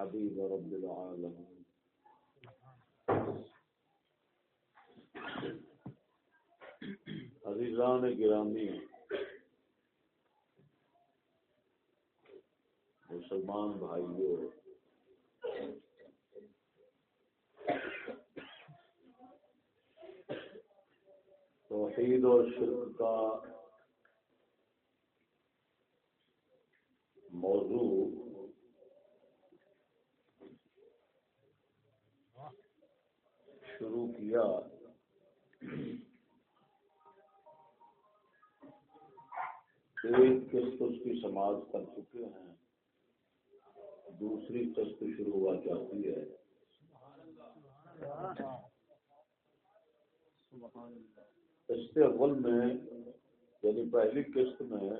حبيب رب العالمين. عزیزان گرامی مسلمان بھائیوں توحید اور شرک کا موضوع شروع کیا۔ ایک قسط اس کی سماعت کر چکے ہیں۔ دوسری قسط شروع ہوا چاہتی ہے۔ قسط اول میں یعنی پہلی قسط میں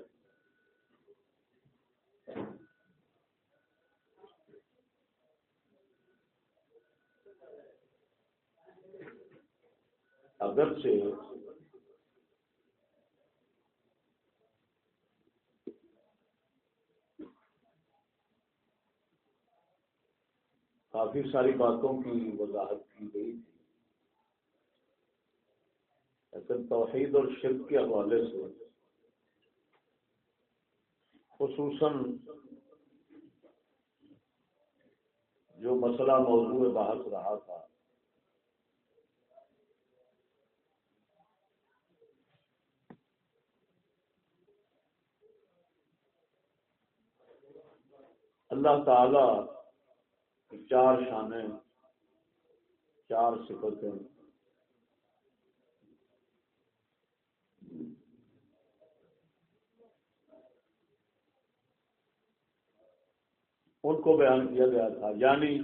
اگرچہ کافی ساری باتوں کی وضاحت کی گئی تھی، لیکن توحید اور شرک کے حوالے سے خصوصاً جو مسئلہ موضوع بحث رہا تھا اللہ تعالی چار شانے چار صفتیں۔ ان کو بیان کیا گیا تھا یعنی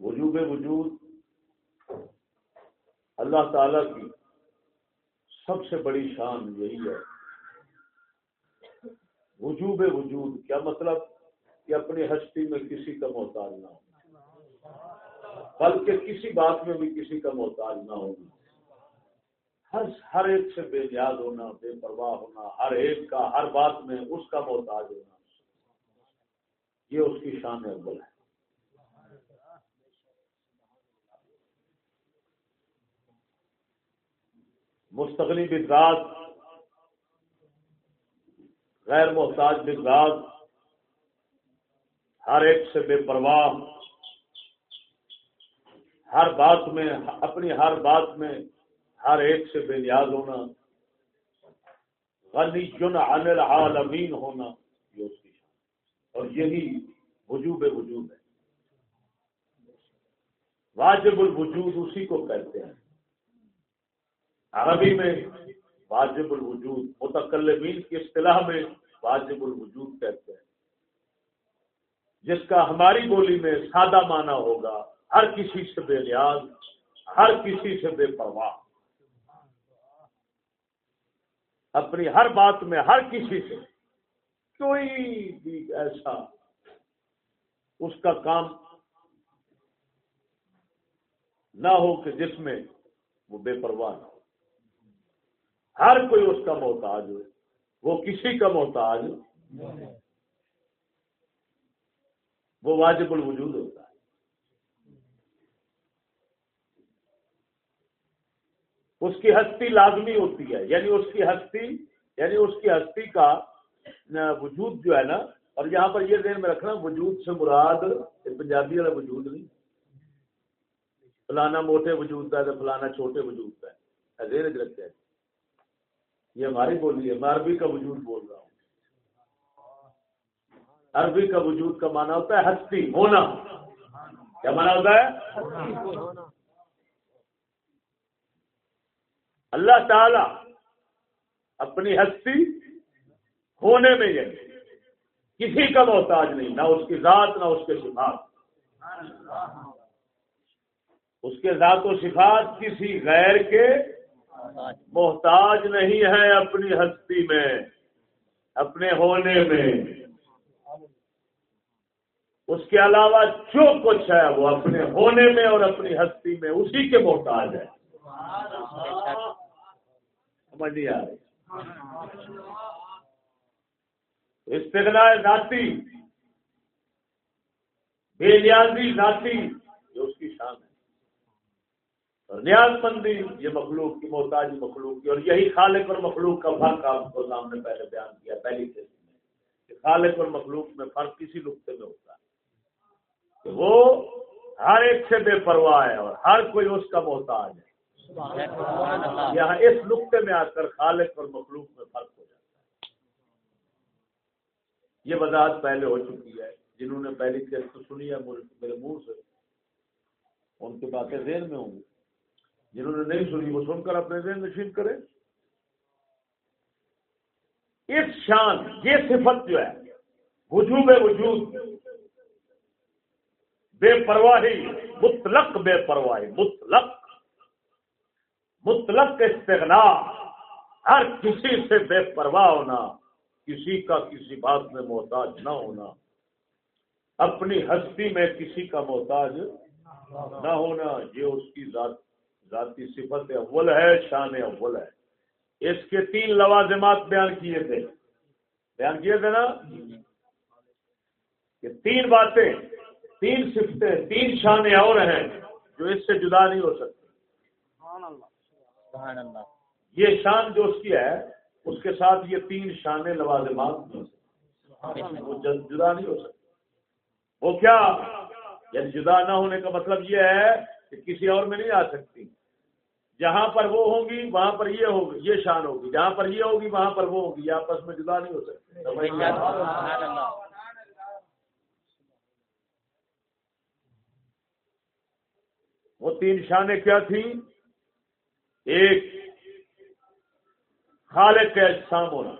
وجوب وجود، اللہ تعالی کی سب سے بڑی شان یہی ہے۔ وجوب وجود، کیا مطلب؟ کہ اپنی ہستی میں کسی کا محتاج نہ ہو۔ بلکہ کسی بات میں بھی کسی کا محتاج نہ ہونا ہر ہر ایک سے بے نیاز ہونا، بے پرواہ ہونا، ہر ایک کا، ہر بات میں اس کا محتاج ہونا۔ یہ اس کی شان اول ہے۔ مستقلی بزاد غیر محتاج بزاد ہر ایک سے بے پرواہ، ہر بات میں، اپنی ہر بات میں ہر ایک سے بے نیاز ہونا غنی جن عن العالمین ہونا یہ اس کی شان اور یہی وجوب وجود ہے۔ واجب الوجود اسی کو کہتے ہیں۔ عربی میں واجب الوجود، متکلمین کی اصطلاح میں واجب الوجود کہتے ہیں۔ جس کا ہماری بولی میں سادہ معنی ہوگا، ہر کسی سے بے نیاز، ہر کسی سے بے پرواہ۔ اپنی ہر بات میں ہر کسی سے کوئی بھی ایسا اس کا کام نہ ہو کہ جس میں وہ بے پرواہ نہ ہو۔ ہر کوئی اس کا محتاج ہو وہ کسی کا محتاج وہ واجب الوجود ہوتا ہے۔ اس کی ہستی لازمی ہوتی ہے یعنی اس کی ہستی یعنی اس کی ہستی کا وجود جو ہے نا، اور یہاں پر یہ ذہن میں رکھنا، وجود سے مراد پنجابی والا وجود نہیں۔ فلانا موٹے وجود کا ہے فلانا چھوٹے وجود کا ہے۔ ذہن رکھتے ہیں۔ یہ ہماری بولی ہے، میں عربی کا وجود بول رہا ہوں۔ عربی کا وجود کا مانا ہوتا ہے ہستی، ہونا۔ کیا مانا ہوتا ہے؟ اللہ تعالی اپنی ہستی ہونے میں یہ کسی کا محتاج نہیں، نہ اس کی ذات، نہ اس کے صفات۔ اس کے ذات و صفات کسی غیر کے محتاج۔ نہیں ہے اپنی ہستی میں، اپنے ہونے میں۔ اس کے علاوہ جو کچھ ہے وہ اپنے ہونے میں اور اپنی ہستی میں، اسی کے محتاج ہے۔ سمجھ نہیں آ رہی۔ استغنا ذاتی، بے نیازی ذاتی یہ اس کی شان ہے اور نیاز مندی، یہ مخلوق کی محتاج مخلوق کی، اور یہی خالق اور مخلوق کا فرق آپ کو سامنے پہلے بیان کیا، پہلی قسم میں کہ خالق اور مخلوق میں فرق کسی نقطے میں ہوتا ہے کہ وہ ہر ایک سے بے پرواہ ہے اور ہر کوئی اس کا محتاج ہے۔ یہاں اس نقطے میں آ کر خالق اور مخلوق میں فرق ہو جاتا ہے۔ یہ وضاحت پہلے ہو چکی ہے، جنہوں نے پہلی قسط سنی ہے، میرے منہ سے، ان کی باتیں ذہن میں ہوں گی۔ جنہوں نے نہیں سنی وہ سن کر اپنے ذہن نشین کرے اس شان، یہ صفت جو ہے، وجوب وجود بے پرواہی، مطلق بے پرواہی، مطلق۔ مطلق استغنا، ہر کسی سے بے پرواہ ہونا، کسی کا کسی بات میں محتاج نہ ہونا۔ اپنی ہستی میں کسی کا محتاج نہ ہونا، یہ اس کی ذات ذاتی صفت اول ہے شان اول ہے۔ اس کے تین لوازمات بیان کیے تھے۔ بیان کیے تھے نا؟ کہ تین باتیں تین صفتیں تین شانیں اور ہیں جو اس سے جدا نہیں ہو سکتی۔ یہ شان جو اس کی ہے اس کے ساتھ یہ تین شانیں لوازمات وہ جدا نہیں ہو سکتی وہ کیا؟ یعنی جدا نہ ہونے کا مطلب یہ ہے کہ کسی اور میں نہیں آ سکتی۔ جہاں پر وہ ہوگی وہاں پر یہ ہوگی یہ شان ہوگی۔ جہاں پر یہ ہوگی وہاں پر وہ ہوگی۔ یہ آپس میں جدا نہیں ہو سکتے۔ وہ تین شانیں کیا تھیں؟ ایک خالق کے اجسام ہونا۔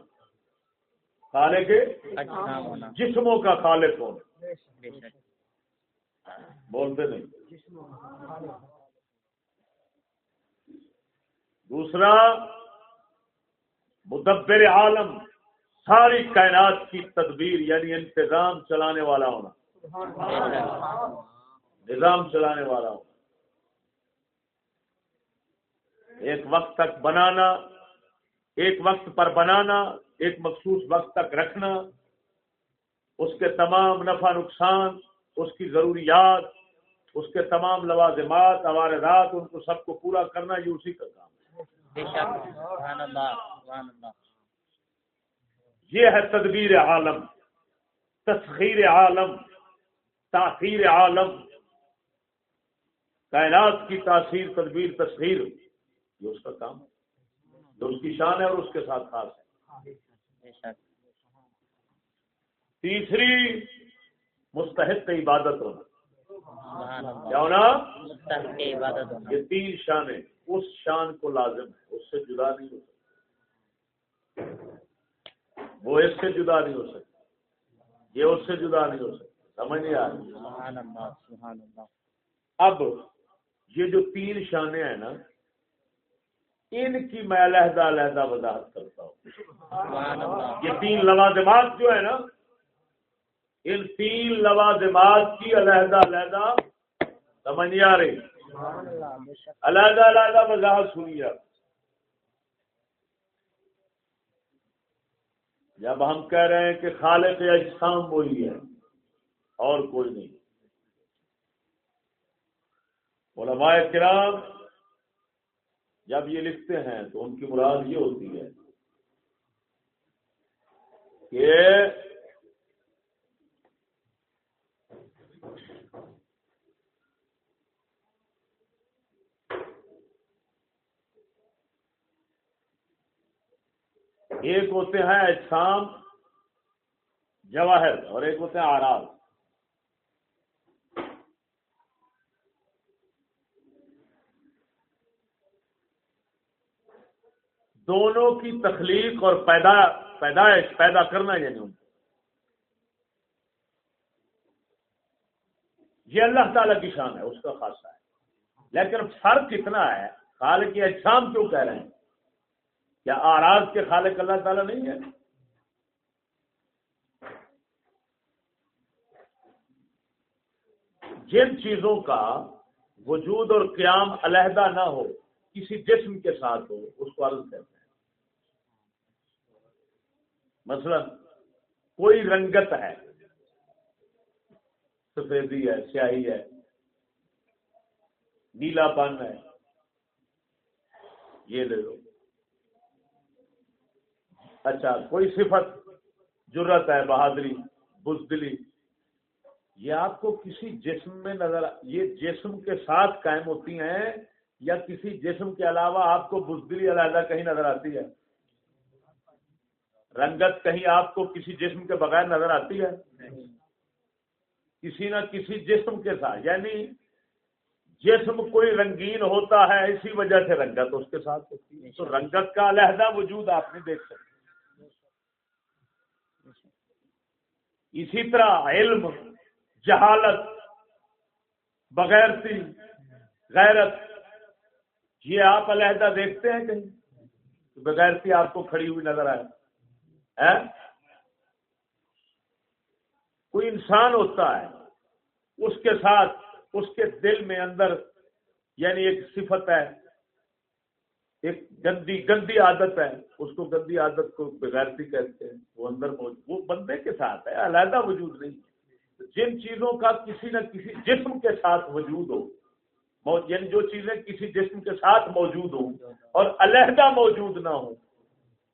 خالق کے جسموں کا خالق ہونا۔ بولتے نہیں۔ دوسرا، مدبر عالم، ساری کائنات کی تدبیر یعنی انتظام چلانے والا ہونا۔ نظام چلانے والا ہونا۔ ایک وقت تک بنانا، ایک وقت پر بنانا، ایک مخصوص وقت تک رکھنا، اس کے تمام نفع، نقصان، اس کی ضروریات، اس کے تمام لوازمات ہمارے رات ان کو سب کو پورا کرنا یہ اسی کا کام ہے۔ یہ ہے تدبیر عالم تسخیر عالم تاخیر عالم. کائنات کی تاثیر تدبیر تسخیر یہ اس کا کام ہے۔ جو اس کی شان ہے اور اس کے ساتھ خاص ہے۔ تیسری مستحق عبادت ہونا۔ کیا ہونا۔ یہ تین شانیں۔ اس شان کو لازم ہے اس سے جدا نہیں ہو سکتا۔ وہ اس سے جدا نہیں ہو سکتا۔ یہ اس سے جدا نہیں ہو سکتا۔ سمجھ نہیں آ رہی۔ اب یہ جو تین شانے ہیں نا ان کی میں علیحدہ علیحدہ وضاحت کرتا ہوں۔ یہ تین لوازمات جو ہے نا ان تین لوازمات کی علیحدہ علیحدہ سمجھ نہیں آ رہی۔ علیحدہ علیحدہ وضاحت سنیے جب ہم کہہ رہے ہیں کہ خالق اجسام وہی ہے، اور کوئی نہیں۔ علماء کرام جب یہ لکھتے ہیں تو ان کی مراد یہ ہوتی ہے کہ ایک ہوتے ہیں اجسام، جواہر، اور ایک ہوتے ہیں آراز دونوں کی تخلیق اور پیدا، پیدائش، پیدا کرنا یعنی ان یہ اللہ تعالی کی شان ہے، اس کا خاصہ ہے۔ لیکن فرق اتنا ہے خال کی اجسام کیوں کہہ رہے ہیں؟ کیا آراز کے خالق اللہ تعالیٰ نہیں ہے؟ جن چیزوں کا وجود اور قیام علیحدہ نہ ہو، کسی جسم کے ساتھ ہو، اس کو عرض کہتے ہیں۔ مثلا، کوئی رنگت ہے، سفیدی ہے، سیاہی ہے، نیلا پن ہے، یہ لے لو۔ اچھا کوئی صفت جرت ہے، بہادری، بزدلی؟ یہ آپ کو کسی جسم میں نظر یہ جسم کے ساتھ قائم ہوتی ہیں یا کسی جسم کے علاوہ آپ کو بزدلی علیحدہ کہیں نظر آتی ہے؟ رنگت کہیں آپ کو کسی جسم کے بغیر نظر آتی ہے؟ کسی نہ کسی جسم کے ساتھ یعنی جسم کوئی رنگین ہوتا ہے اسی وجہ سے رنگت اس کے ساتھ ہوتی ہے۔ تو رنگت کا علیحدہ وجود آپ نہیں دیکھ سکتے اسی طرح علم، جہالت بغیرتی غیرت، یہ آپ علیحدہ دیکھتے ہیں کہیں؟ بغیرتی آپ کو کھڑی ہوئی نظر آئے۔ کوئی انسان ہوتا ہے، اس کے ساتھ، اس کے دل میں اندر یعنی ایک صفت ہے ایک گندی گندی عادت ہے۔ اس کو گندی عادت کو بغیرتی کہتے ہیں۔ وہ اندر وہ بندے کے ساتھ ہے، علیحدہ وجود نہیں۔ جن چیزوں کا کسی نہ کسی جسم کے ساتھ وجود ہو یعنی جو چیزیں کسی جسم کے ساتھ موجود ہوں اور علیحدہ موجود نہ ہوں،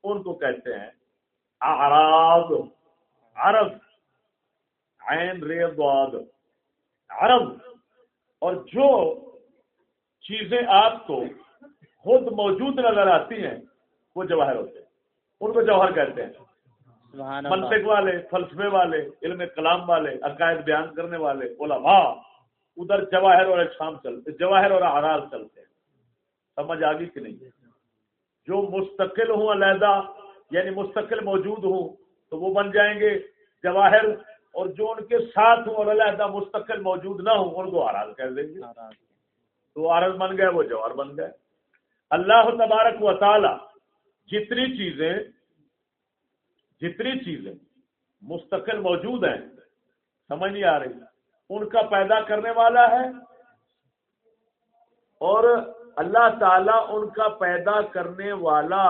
ان کو کہتے ہیں عرب عرب عین ریباد عرب اور جو چیزیں آپ کو خود موجود نظر آتی ہیں وہ جواہر ہوتے ہیں۔ ان کو جوہر کہتے ہیں۔ منطق والے فلسفے والے علم کلام والے عقائد بیان کرنے والے علماء۔ ادھر جواہر اور شام چلتے جواہر اور آراز چلتے ہیں۔ سمجھ آگی کہ نہیں؟ جو مستقل ہوں علیحدہ یعنی مستقل موجود ہوں تو وہ بن جائیں گے جواہر۔ اور جو ان کے ساتھ ہوں اور علیحدہ مستقل موجود نہ ہوں ان کو آراز کہہ دیں گے۔ تو آرز بن گئے وہ جوہر بن گئے۔ اللہ تبارک و تعالی جتنی چیزیں جتنی چیزیں مستقل موجود ہیں، سمجھ نہیں آ رہی، ان کا پیدا کرنے والا ہے اور اللہ تعالی ان کا پیدا کرنے والا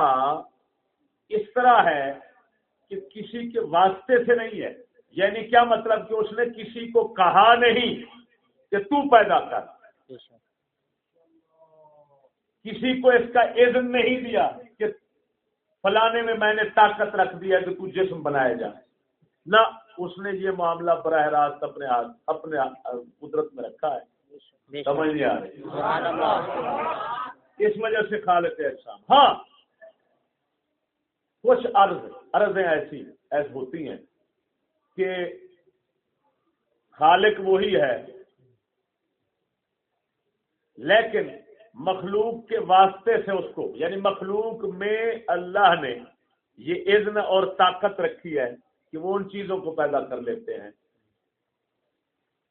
اس طرح ہے کہ کسی کے واسطے سے نہیں ہے۔ یعنی کیا مطلب کہ اس نے کسی کو کہا نہیں کہ تو پیدا کر؟ کسی کو اس کا عزم نہیں دیا کہ فلانے میں میں نے طاقت رکھ دیا کہ تو جسم بنایا جائے۔ نہ، اس نے یہ معاملہ براہ راست اپنے ہاتھ، اپنے قدرت میں رکھا ہے۔ سمجھ نہیں آ رہی۔ اس وجہ سے خالق احسان۔ ہاں کچھ عرض، عرضیں ایسی ایسی ہوتی ہیں کہ خالق وہی ہے۔ لیکن مخلوق کے واسطے سے اس کو یعنی مخلوق میں اللہ نے یہ اذن اور طاقت رکھی ہے کہ وہ ان چیزوں کو پیدا کر لیتے ہیں۔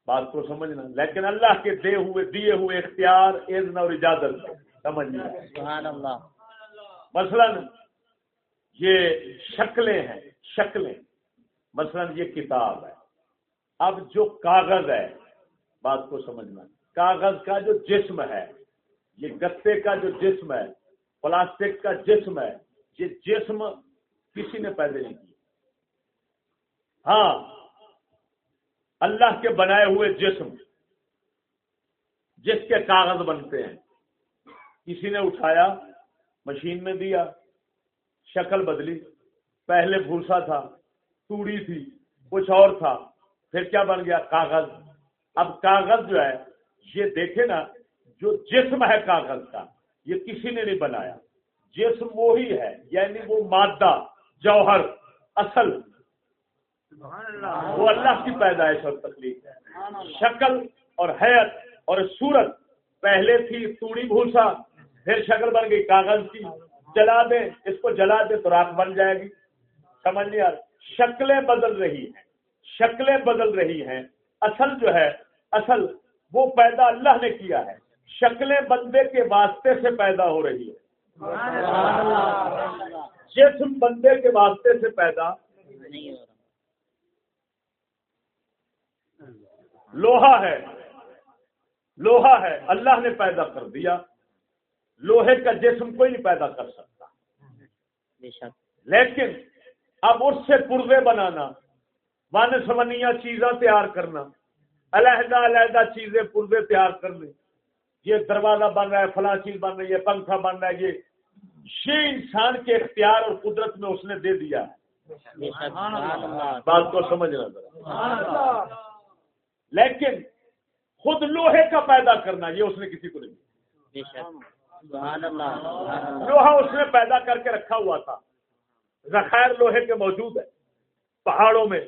بات کو سمجھنا۔ لیکن اللہ کے دے ہوئے دیے ہوئے اختیار اذن اور اجازت سمجھنا مثلا یہ شکلیں ہیں شکلیں۔ مثلا یہ کتاب ہے۔ اب جو کاغذ ہے بات کو سمجھنا۔ کاغذ کا جو جسم ہے یہ گتے کا جو جسم ہے، پلاسٹک کا جسم ہے، یہ جسم کسی نے پیدا نہیں کیا۔ ہاں اللہ کے بنائے ہوئے جسم جس کے کاغذ بنتے ہیں، کسی نے اٹھایا، مشین میں دیا، شکل بدلی، پہلے بھوسا تھا، توڑی تھی، کچھ اور تھا، پھر کیا بن گیا؟ کاغذ۔ اب کاغذ جو ہے، یہ دیکھے نا جو جسم ہے کاغذ کا، یہ کسی نے نہیں بنایا۔ جسم وہی ہے یعنی وہ مادہ، جوہر، اصل۔ وہ اللہ کی پیدائش اور تکلیف ہے۔ شکل اور حیت اور صورت۔ پہلے تھی توڑی بھوسا، پھر شکل بن گئی کاغذ کی۔ جلا دیں، اس کو جلا دیں تو راک بن جائے گی۔ سمجھ لیا شکلیں بدل رہی ہیں۔ شکلیں بدل رہی ہیں۔ اصل جو ہے، اصل وہ پیدا اللہ نے کیا ہے۔ شکلیں بندے کے واسطے سے پیدا ہو رہی ہے جسم بندے کے واسطے سے پیدا لوہا ہے۔ لوہا ہے۔ اللہ نے پیدا کر دیا۔ لوہے کا جسم کوئی نہیں پیدا کر سکتا۔ لیکن اب اس سے پرزے بنانا ون سمنیا چیزاں تیار کرنا، علیحدہ علیحدہ چیزیں پورزے تیار کرنے۔ یہ دروازہ بن رہا ہے، فلاں چیز بن رہی ہے، پنکھا بن رہا ہے، یہ یہ انسان کے اختیار اور قدرت میں اس نے دے دیا۔ بات کو سمجھنا ذرا۔ لیکن خود لوہے کا پیدا کرنا، یہ اس نے کسی کو نہیں لوہا اس نے پیدا کر کے رکھا ہوا تھا۔ ذخائر لوہے کے موجود ہے پہاڑوں میں۔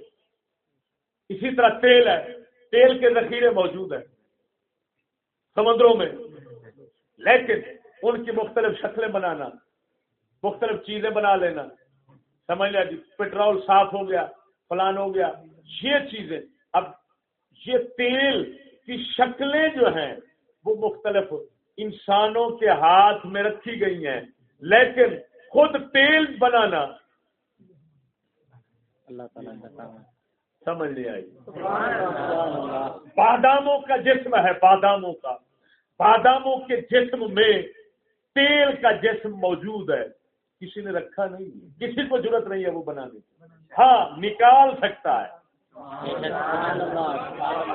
اسی طرح تیل ہے۔ تیل کے ذخیرے موجود ہیں۔ سمندروں میں۔ لیکن ان کی مختلف شکلیں بنانا مختلف چیزیں بنا لینا۔ سمجھ لیا جی پیٹرول صاف ہو گیا فلان ہو گیا۔ یہ چیزیں اب یہ تیل کی شکلیں جو ہیں وہ مختلف انسانوں کے ہاتھ میں رکھی گئی ہیں۔ لیکن خود تیل بنانا۔ سمجھ نہیں آئی۔ باداموں کا جسم ہے باداموں کا۔ باداموں کے جسم میں تیل کا جسم موجود ہے۔ کسی نے رکھا نہیں کسی کو ضرورت نہیں ہے وہ بنانے کی ہاں نکال سکتا ہے۔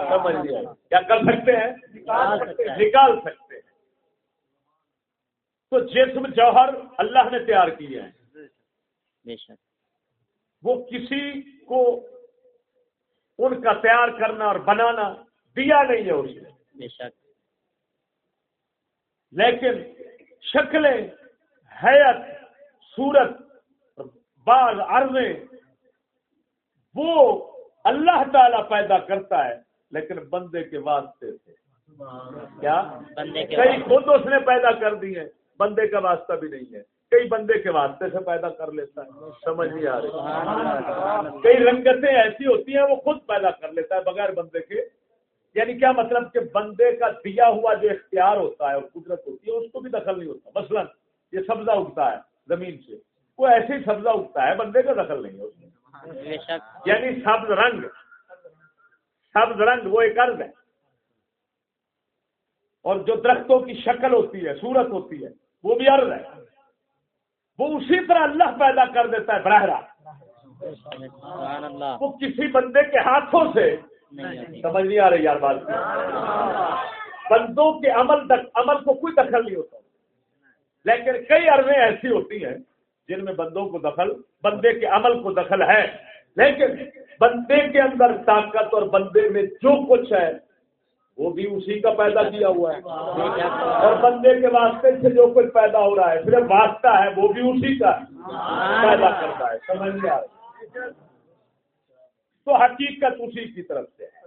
سمجھ لیا کیا کر سکتے ہیں؟ نکال سکتے ہیں۔ تو جسم جوہر اللہ نے تیار کیے ہیں۔ وہ کسی کو ان کا تیار کرنا اور بنانا دیا نہیں ہے اس نے۔ لیکن شکلیں حیت صورت بعض عرضیں وہ اللہ تعالی پیدا کرتا ہے لیکن بندے کے واسطے سے۔ کیا؟ کئی خود اس نے پیدا کر دی ہیں بندے کا واسطہ بھی نہیں ہے۔ کئی بندے کے واسطے سے پیدا کر لیتا ہے۔ سمجھ نہیں آ رہی۔ کئی رنگتیں ایسی ہوتی ہیں وہ خود پیدا کر لیتا ہے بغیر بندے کے یعنی کیا مطلب کہ بندے کا دیا ہوا جو اختیار ہوتا ہے اور قدرت ہوتی ہے اس کو بھی دخل نہیں ہوتا۔ مثلا یہ سبزہ اگتا ہے زمین سے وہ ایسے ہی سبزہ اگتا ہے بندے کا دخل نہیں میں۔ یعنی سبز رنگ سبز رنگ وہ ایک عرض ہے۔ اور جو درختوں کی شکل ہوتی ہے صورت ہوتی ہے وہ بھی عرض ہے۔ وہ اسی طرح اللہ پیدا کر دیتا ہے براہ راست۔ وہ کسی بندے کے ہاتھوں سے سمجھ نہیں آ رہی یار بات۔ بندوں کے عمل عمل کو کوئی دخل نہیں ہوتا۔ لیکن کئی عرضیں ایسی ہوتی ہیں جن میں بندوں کو دخل بندے کے عمل کو دخل ہے۔ لیکن بندے کے اندر طاقت اور بندے میں جو کچھ ہے وہ بھی اسی کا پیدا کیا ہوا ہے۔ اور بندے کے واسطے سے جو کچھ پیدا ہو رہا ہے صرف واسطہ ہے وہ بھی اسی کا پیدا کرتا ہے۔ سمجھ میں آ تو حقیقت اسی کی طرف سے ہے۔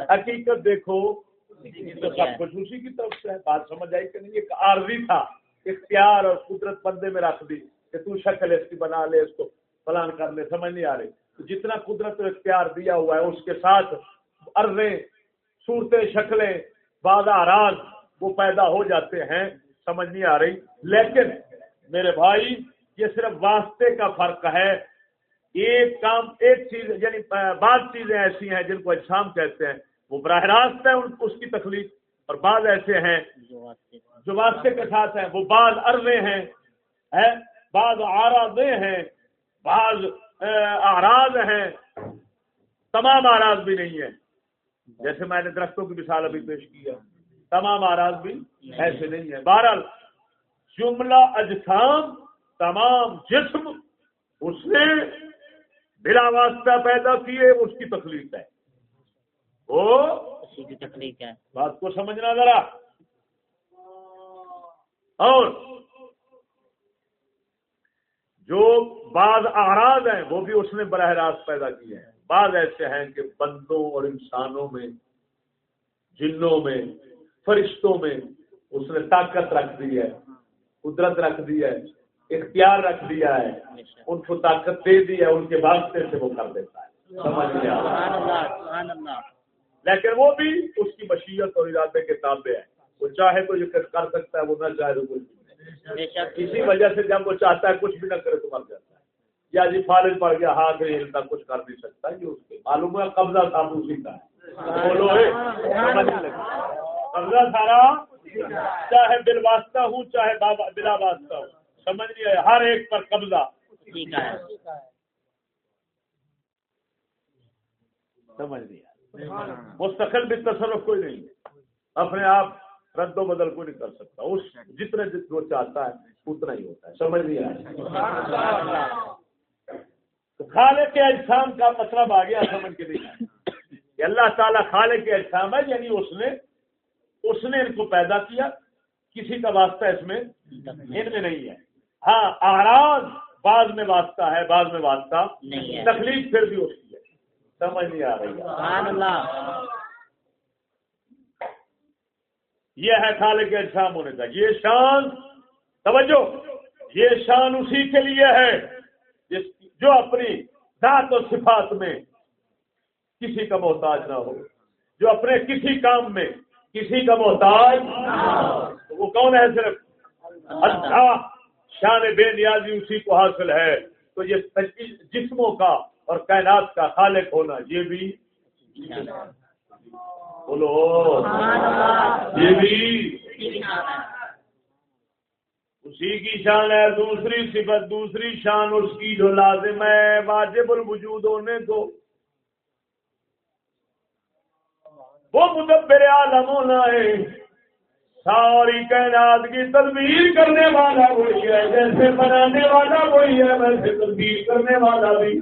حقیقت دیکھو تو سب کچھ اسی کی طرف سے ہے۔ بات سمجھ آئی کہ نہیں؟ ایک عارضی تھا۔ اختیار اور قدرت بندے میں رکھ دی کہ تو شکل اس کی بنا لے، اس کو پلان کر لے سمجھ نہیں آ رہی۔ تو جتنا قدرت اور اختیار دیا ہوا ہے، اس کے ساتھ عرضیں، صورتیں، شکلیں، بعض وہ پیدا ہو جاتے ہیں۔ سمجھ نہیں آ رہی۔ لیکن میرے بھائی، یہ صرف واسطے کا فرق ہے ایک کام، ایک چیز یعنی بعض چیزیں ایسی ہیں جن کو اجسام کہتے ہیں۔ وہ براہ راست ہے اس کی تکلیف اور بعض ایسے ہیں جو واسطے کے ساتھ ہیں۔ وہ بعض عرضیں ہیں بعض آرازیں ہیں، بعض آراز ہیں۔ تمام آراز بھی نہیں ہیں۔ جیسے میں نے درختوں کی مثال ابھی پیش کیا تمام آراز بھی ایسے نہیں ہے بہرحال، جملہ اجسام، تمام جسم، اس نے بلا واسطہ پیدا کیے اس کی تکلیف ہے۔ وہ تکلیف ہے۔ بات کو سمجھنا ذرا۔ اور جو بعض آراز ہیں وہ بھی اس نے براہ راست پیدا کیے ہیں۔ بعض ایسے ہیں کہ بندوں اور انسانوں میں جنوں میں فرشتوں میں اس نے طاقت رکھ دی ہے قدرت رکھ دی ہے۔ اختیار رکھ دیا ہے ان کو طاقت دے دی ہے ان کے واسطے سے وہ کر دیتا ہے۔ سمجھ لیا لیکن وہ بھی اس کی مشیت اور ارادے کے تابع ہے وہ چاہے تو یہ کر سکتا ہے وہ نہ چاہے تو کچھ اسی وجہ سے جب وہ چاہتا ہے کچھ بھی نہ کرے تو مر جاتا ہے۔ یا جی فالج پڑ گیا ہاتھ نہیں ہلتا کچھ کر نہیں سکتا یہ اس کے معلوم ہے قبضہ تھا اسی کا بولو قبضہ سارا چاہے بل واسطہ ہوں چاہے بلا واسطہ ہوں سمجھ نہیں آئے ہر ایک پر قبضہ۔ سمجھ لیا مستقل بھی تصرف کوئی نہیں۔ اپنے آپ رد و بدل کو نہیں کر سکتا۔ اس جتنے جتنے وہ چاہتا ہے اتنا ہی ہوتا ہے۔ سمجھ نہیں آیا۔ خالے کے اجسام کا مطلب آ گیا سمجھ کے نہیں کہ اللہ تعالیٰ خالے کے اجسام ہے یعنی اس نے اس نے ان کو پیدا کیا۔ کسی کا واسطہ اس میں ان میں نہیں ہے۔ ہاں آراز بعض میں واسطہ ہے بعض میں واسطہ تکلیف پھر بھی کی ہے۔ سمجھ نہیں آ رہی۔ یہ ہے کے اجسام ہونے کا یہ شان توجہ یہ شان اسی کے لیے ہے جس جو اپنی ذات و صفات میں کسی کا محتاج نہ ہو۔ جو اپنے کسی کام میں کسی کا محتاج وہ کون ہے صرف؟ اچھا شان بے نیازی اسی کو حاصل ہے۔ تو یہ جسموں کا اور کائنات کا خالق ہونا، یہ بھی بولو۔ یہ بھی اسی کی شان ہے، دوسری صفت، دوسری شان اس کی جو لازم ہے، واجب الوجود ہونے کو۔ وہ مدبر عالم ہونا ہے۔ ساری کائنات کی تدبیر کرنے والا وہی ہے، جیسے بنانے والا وہی ہے، ویسے تدبیر کرنے والا بھی۔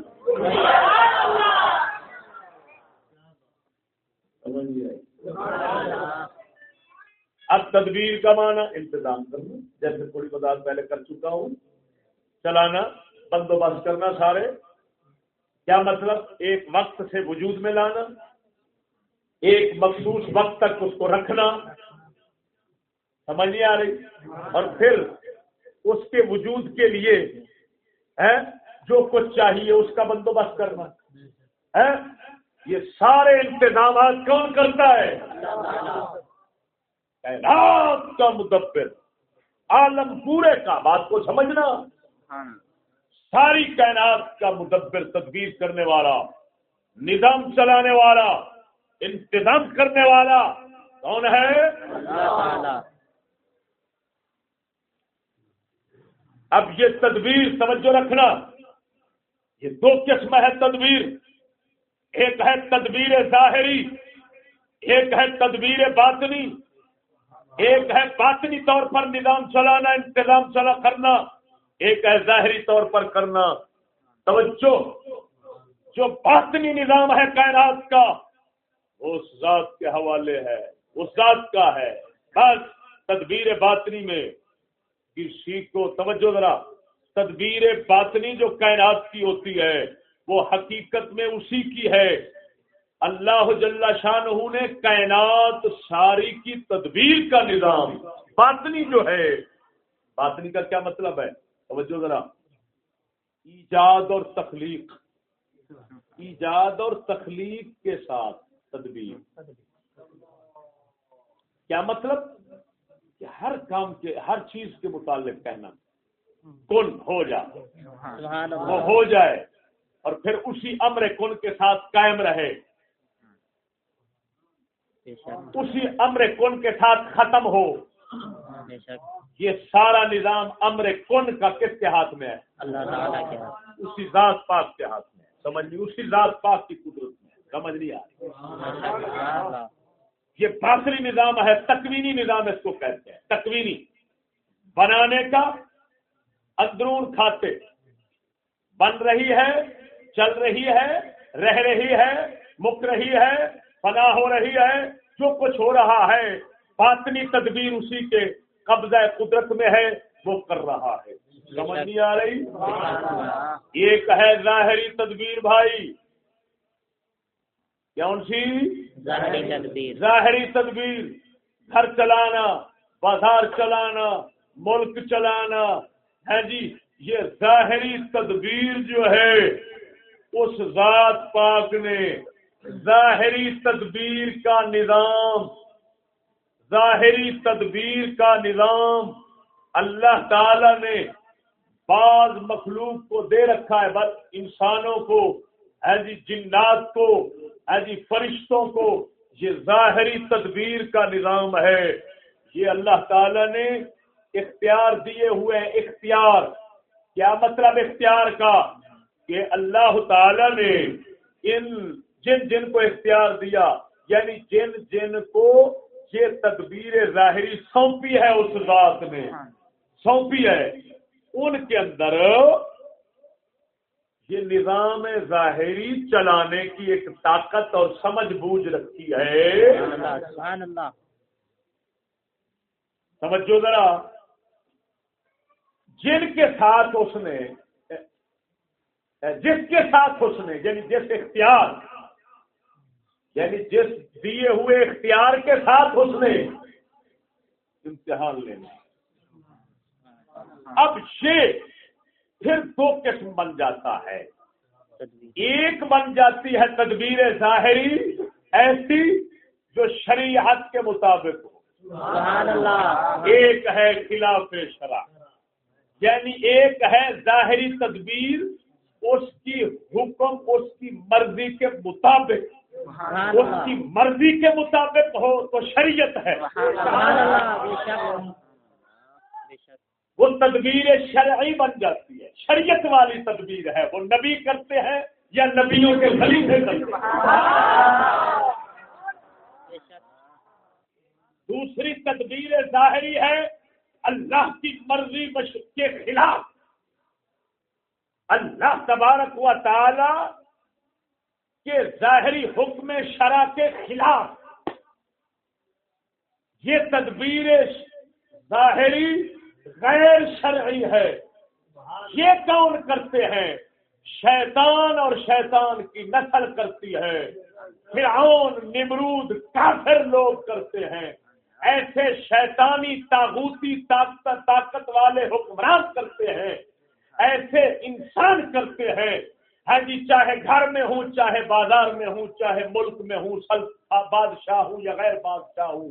اب تدبیر کا معنی انتظام کرنا، جیسے تھوڑی وضاحت پہلے کر چکا ہوں۔ چلانا، بندوبست کرنا سارے۔ کیا مطلب؟ ایک وقت سے وجود میں لانا، ایک مخصوص وقت تک اس کو رکھنا۔ سمجھ نہیں آ رہی؟ اور پھر اس کے وجود کے لیے جو کچھ چاہیے اس کا بندوبست کرنا۔ ہے یہ سارے انتظامات کون کرتا ہے؟ کا مدبر۔ عالم پورے کا بات کو سمجھنا۔ ساری کائنات کا مدبر تدبیر کرنے والا، نظام چلانے والا، انتظام کرنے والا کون ہے؟ اب یہ تدبیر توجہ رکھنا، یہ دو قسم ہے تدبیر۔ ایک ہے تدبیر ظاہری، ایک ہے تدبیر باطنی۔ ایک ہے باطنی طور پر نظام چلانا، انتظام چلا کرنا، ایک ہے ظاہری طور پر کرنا۔ توجہ، جو باطنی نظام ہے کائنات کا اس ذات کے حوالے ہے، اس ذات کا ہے۔ بس تدبیر باطنی میں۔ کسی کو توجہ ذرا، تدبیر باطنی جو کائنات کی ہوتی ہے، وہ حقیقت میں اسی کی ہے۔ اللہ جل شاہ نے کائنات ساری کی تدبیر کا نظام باطنی جو ہے، باطنی کا کیا مطلب ہے؟ توجہ ذرا۔ ایجاد اور تخلیق، ایجاد اور تخلیق کے ساتھ تدبیر۔ کیا مطلب؟ کہ ہر کام کے ہر چیز کے متعلق کہنا۔ کن ہو جائے وہ ہو جائے۔ اور پھر اسی امر کن کے ساتھ قائم رہے۔ اسی امر کن کے ساتھ ختم ہو۔ یہ سارا نظام امر کن کا کس کے ہاتھ میں ہے؟ اسی ذات پاک کے ہاتھ میں۔ سمجھ لی اسی ذات پاک کی قدرت میں۔ سمجھ نہیں آ یہ باخری نظام ہے تکوینی نظام اس کو کہتے ہیں تکوینی۔ بنانے کا اندرون کھاتے۔ بن رہی ہے چل رہی ہے رہ رہی ہے مک رہی ہے فنا ہو رہی ہے جو کچھ ہو رہا ہے۔ باطنی تدبیر اسی کے قبضہ قدرت میں ہے وہ کر رہا ہے۔ سمجھ نہیں آ رہی؟ ایک ہے ظاہری تدبیر بھائی۔ کون سی؟ ظاہری تدبیر۔ ظاہری تدبیر۔ گھر چلانا بازار چلانا ملک چلانا۔ ہے جی یہ ظاہری تدبیر جو ہے اس ذات پاک نے ظاہری تدبیر کا نظام ظاہری تدبیر کا نظام اللہ تعالی نے بعض مخلوق کو دے رکھا ہے بس انسانوں کو ہے جی جنات کو جی فرشتوں کو یہ ظاہری تدبیر کا نظام ہے۔ یہ اللہ تعالی نے اختیار دیے ہوئے اختیار کیا مطلب اختیار کا؟ کہ اللہ تعالی نے ان جن جن کو اختیار دیا یعنی جن جن کو یہ تدبیر ظاہری سونپی ہے اس ذات میں۔ سونپی ہے۔ ان کے اندر یہ نظام ظاہری چلانے کی ایک طاقت اور سمجھ بوجھ رکھی ہے۔ سمجھو ذرا۔ جن کے ساتھ اس نے جس کے ساتھ اس نے یعنی جس اختیار یعنی جس دیے ہوئے اختیار کے ساتھ اس نے امتحان لینا۔ اب یہ پھر دو قسم بن جاتا ہے۔ ایک بن جاتی ہے تدبیر ظاہری ایسی جو شریعت کے مطابق ہو۔ ایک ہے خلاف شرع۔ یعنی ایک ہے ظاہری تدبیر اس کی حکم اس کی مرضی کے مطابق۔ اس کی مرضی کے مطابق ہو تو شریعت ہے۔ وہ تدبیر شرعی بن جاتی ہے۔ شریعت والی تدبیر ہے۔ وہ نبی کرتے ہیں یا نبیوں کے خلیفے کرتے ہیں۔ دوسری تدبیر ظاہری ہے، اللہ کی مرضی کے خلاف۔ اللہ تبارک و تعالی کے ظاہری حکم شرع کے خلاف۔ یہ تدبیر ظاہری غیر شرعی ہے۔ یہ کون کرتے ہیں۔ شیطان اور شیطان کی نسل کرتی ہے۔ فرعون، نمرود، کافر لوگ کرتے ہیں۔ ایسے شیطانی، تاغوتی، طاقت طاقت والے حکمران کرتے ہیں۔ ایسے انسان کرتے ہیں۔ ہاں جی چاہے گھر میں ہوں، چاہے بازار میں ہوں، چاہے ملک میں ہوں بادشاہ ہوں یا غیر بادشاہ ہوں،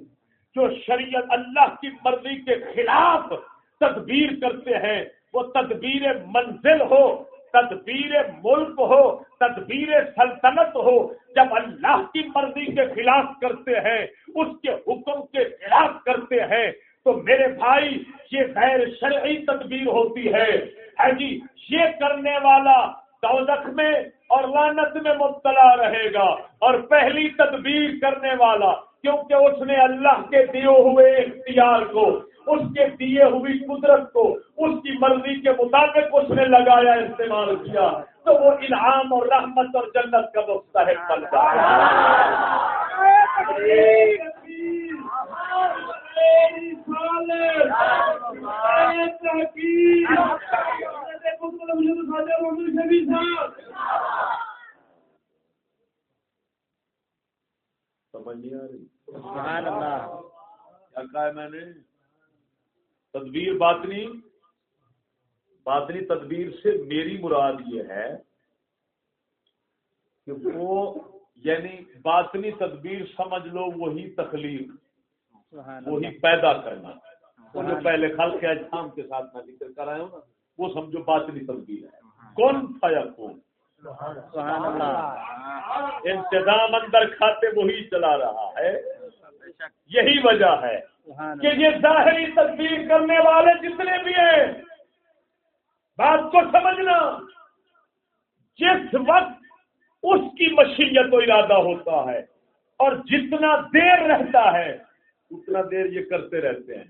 جو شریعت اللہ کی مرضی کے خلاف تدبیر کرتے ہیں، وہ تدبیر منزل ہو، تدبیر ملک ہو، تدبیر سلطنت ہو۔ جب اللہ کی مرضی کے خلاف کرتے ہیں، اس کے حکم کے خلاف کرتے ہیں، تو میرے بھائی، یہ غیر شرعی تدبیر ہوتی ہے۔ ہاں جی یہ کرنے والا دوزخ میں اور لانت میں مبتلا رہے گا۔ اور پہلی تدبیر کرنے والا، کیونکہ اس نے اللہ کے دیے ہوئے اختیار کو اس کے دیے ہوئی قدرت کو اس کی مرضی کے مطابق اس نے لگایا استعمال کیا۔ تو وہ انعام اور رحمت اور جنت کا مستحق بن سمجھ نہیں آ رہی۔ کیا کہا ہے میں نے؟ تدبیر باطنی؟ باطنی تدبیر سے میری مراد یہ ہے کہ وہ یعنی باطنی تدبیر سمجھ لو وہی تخلیق وہی پیدا کرنا۔ وہ جو پہلے خل کے اجسام کے ساتھ میں ذکر کر رہے ہوں نا وہ سمجھو باطنی تدبیر ہے۔ کون تھا یا کون انتظام اندر کھاتے وہی چلا رہا ہے۔ یہی وجہ ہے۔ کہ یہ ظاہری تدبیر کرنے والے جتنے بھی ہیں بات کو سمجھنا جس وقت اس کی مشیت و ارادہ ہوتا ہے اور جتنا دیر رہتا ہے اتنا دیر یہ کرتے رہتے ہیں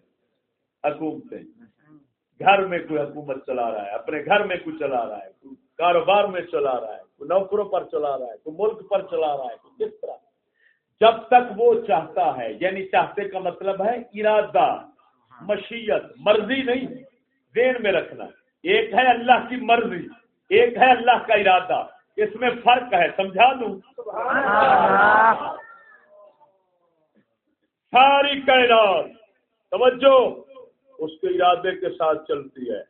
حکومتیں گھر میں کوئی حکومت چلا رہا ہے اپنے گھر میں کوئی چلا رہا ہے کوئی کاروبار میں چلا رہا ہے کوئی نوکروں پر چلا رہا ہے کوئی ملک پر چلا رہا ہے کوئی کس طرح؟ جب تک وہ چاہتا ہے یعنی چاہتے کا مطلب ہے ارادہ مشیت مرضی نہیں دین میں رکھنا۔ ایک ہے اللہ کی مرضی ایک ہے اللہ کا ارادہ۔ اس میں فرق ہے سمجھا دوں؟ ساری کائنات توجہ اس کے ارادے کے ساتھ چلتی ہے۔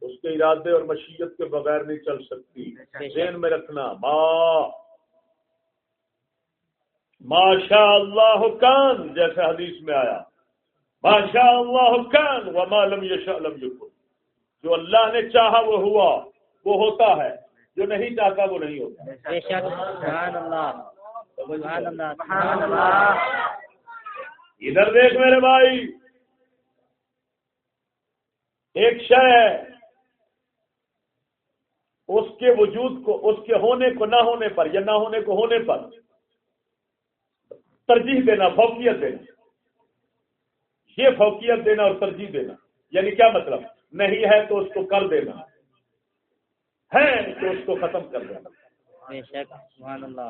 اس کے ارادے اور مشیت کے بغیر نہیں چل سکتی۔ ذہن میں رکھنا ماں۔ ماشاء اللہ کان جیسے حدیث میں آیا۔ ماشاء اللہ کان و مالم یش علم جو اللہ نے چاہا وہ ہوا وہ ہوتا ہے۔ جو نہیں چاہتا وہ نہیں ہوتا۔ ادھر دیکھ میرے بھائی۔ ایک شے اس کے وجود کو اس کے ہونے کو نہ ہونے پر یا نہ ہونے کو ہونے پر۔ ترجیح دینا فوقیت دینا۔ یہ فوقیت دینا اور ترجیح دینا۔ یعنی کیا مطلب؟ نہیں ہے تو اس کو کر دینا۔ ہے تو اس کو ختم کر دینا۔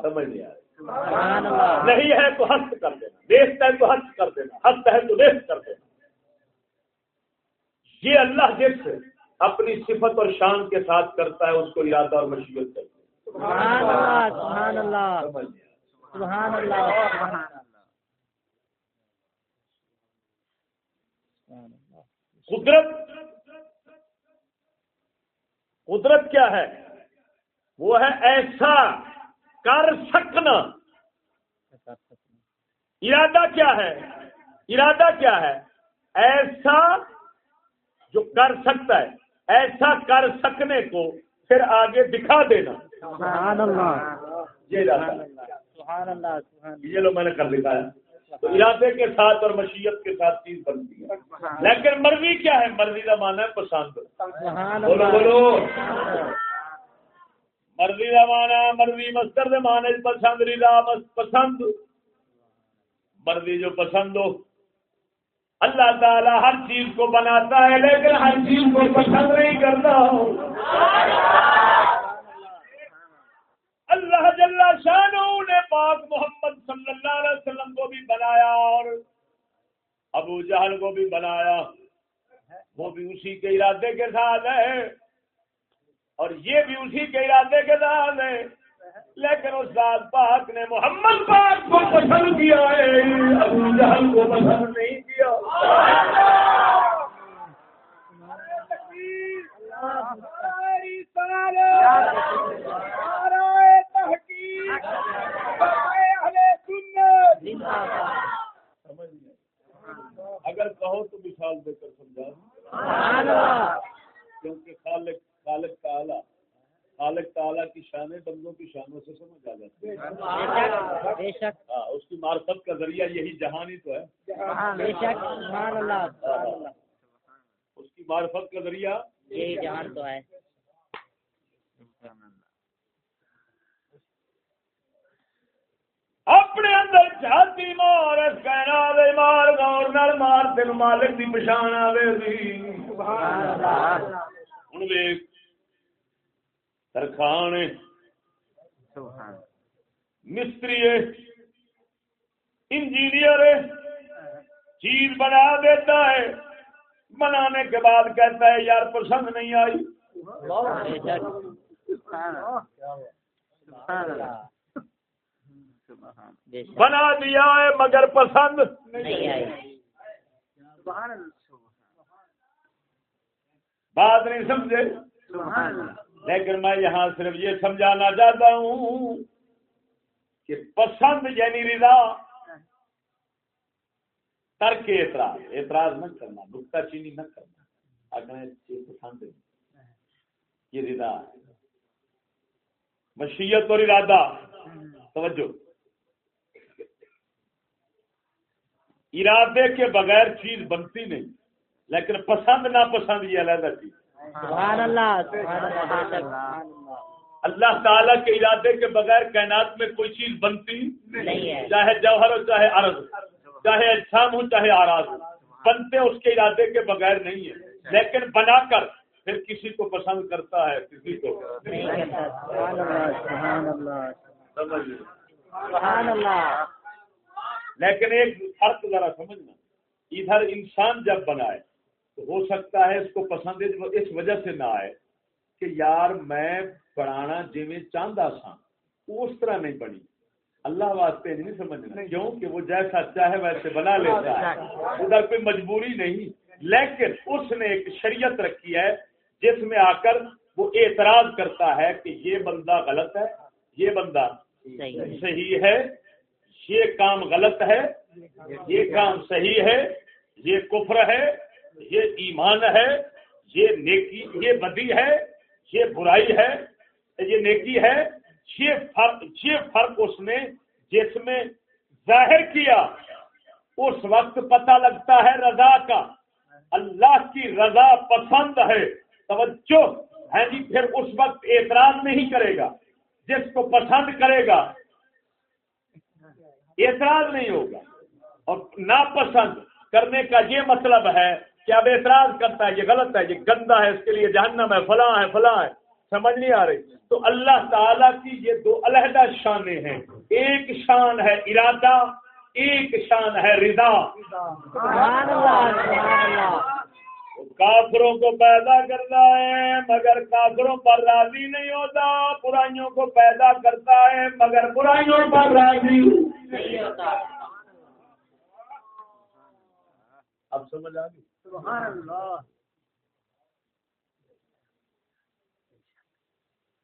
سمجھ نہیں نہیں ہے تو ہست کر دینا۔ ویسٹ ہے تو ہست کر دینا۔ ہست ہے تو ویسٹ کر دینا۔ یہ اللہ جس اپنی صفت اور شان کے ساتھ کرتا ہے اس کو ارادہ اور مشیت قدرت. قدرت کیا ہے؟ وہ ہے ایسا کر سکنا. ارادہ کیا ہے؟ ارادہ کیا ہے؟ ایسا جو کر سکتا ہے. ایسا کر سکنے کو پھر آگے دکھا دینا. یہ لو میں نے کر دکھایا تو ارادے کے ساتھ اور مشیت کے ساتھ چیز بنتی ہے۔ لیکن مرضی کیا ہے؟ مرضی کا مانا ہے پسند۔ بولو بولو۔ مرضی کا مانا مرضی مستر مانا پسند رضا پسند۔ مرضی جو پسند ہو اللہ تعالیٰ ہر چیز کو بناتا ہے لیکن ہر چیز کو پسند نہیں کرتا۔ اللہ جل شاہ نے پاک محمد صلی اللہ علیہ وسلم کو بھی بنایا اور ابو جہل کو بھی بنایا۔ وہ بھی اسی کے ارادے کے ساتھ ہے۔ اور یہ بھی اسی کے ارادے کے ساتھ ہے۔ لیکن اس ذات پاک نے محمد پاک کو پسند کیا ہے۔ ابو جہل کو پسند نہیں کیا۔ اگر کہو تو مثال دے کر سمجھا کیونکہ خالق خالق آلہ خالق تعالیٰ کی شانیں بندوں کی شانوں سے سمجھ آ جاتی ہے ہاں اس کی معرفت کا ذریعہ یہی جہان ہی تو ہے۔ اس کی معرفت کا ذریعہ یہی جہان تو ہے۔ اپنے اندر جاتی مار کہنا دے مار گور نر مار تین مالک کی پچھان آئے ہوں ویک ترخان مستری انجینئر چیز بنا دیتا ہے۔ بنانے کے بعد کہتا ہے یار پسند نہیں آئی۔ بنا دیا ہے مگر پسند نہیں آئی۔ بات نہیں سمجھے؟ لیکن میں یہاں صرف یہ سمجھانا چاہتا ہوں کہ پسند یعنی رضا۔ ترک اعتراض۔ اعتراض نہ کرنا نکتا چینی نہ کرنا۔ اگر پسند یہ رضا مشیت اور ارادہ۔ توجہ۔ ارادے کے بغیر چیز بنتی نہیں لیکن پسند نہ پسند یہ علیحدہ چیز۔ سبحان اللہ اللہ تعالیٰ کے ارادے کے بغیر کائنات میں کوئی چیز بنتی نہیں ہے۔ چاہے جوہر ہو چاہے عرض چاہے اجسام ہو چاہے آراز ہو۔ بنتے اس کے ارادے کے بغیر نہیں ہے۔ لیکن بنا کر پھر کسی کو پسند کرتا ہے کسی کو۔ لیکن ایک فرق ذرا سمجھنا ادھر انسان جب بنائے تو ہو سکتا ہے اس کو پسند اس وجہ سے نہ آئے کہ یار میں بڑھانا جی میں چاہتا سا اس طرح نہیں بنی۔ اللہ واسطے نہیں سمجھنا کیوں کہ وہ جیسا چاہے ویسے بنا لیتا ہے۔ ادھر کوئی مجبوری نہیں لیکن اس نے ایک شریعت رکھی ہے جس میں آ کر وہ اعتراض کرتا ہے کہ یہ بندہ غلط ہے یہ بندہ صحیح ہے۔ یہ کام غلط ہے، یہ کام صحیح ہے، یہ کفر ہے، یہ ایمان ہے، یہ نیکی، یہ بدی ہے، یہ برائی ہے، یہ نیکی ہے، یہ فرق یہ فرق اس نے جس میں ظاہر کیا۔ اس وقت پتہ لگتا ہے رضا کا۔ اللہ کی رضا پسند ہے۔ توجہ۔ ہے جی پھر اس وقت اعتراض نہیں کرے گا۔ جس کو پسند کرے گا اعتراض نہیں ہوگا۔ اور ناپسند کرنے کا یہ مطلب ہے کہ اب اعتراض کرتا ہے، یہ غلط ہے، یہ گندا ہے، اس کے لیے جہنم ہے، فلاں ہے فلاں ہے۔ سمجھ نہیں آ رہی۔ تو اللہ تعالی کی یہ دو علیحدہ شانیں ہیں۔ ایک شان ہے ارادہ، ایک شان ہے رضا۔ کافروں کو پیدا کرتا ہے مگر کافروں پر راضی نہیں ہوتا برائیوں کو پیدا کرتا ہے مگر برائیوں پر راضی نہیں ہوتا۔ اب سمجھ آ گئی؟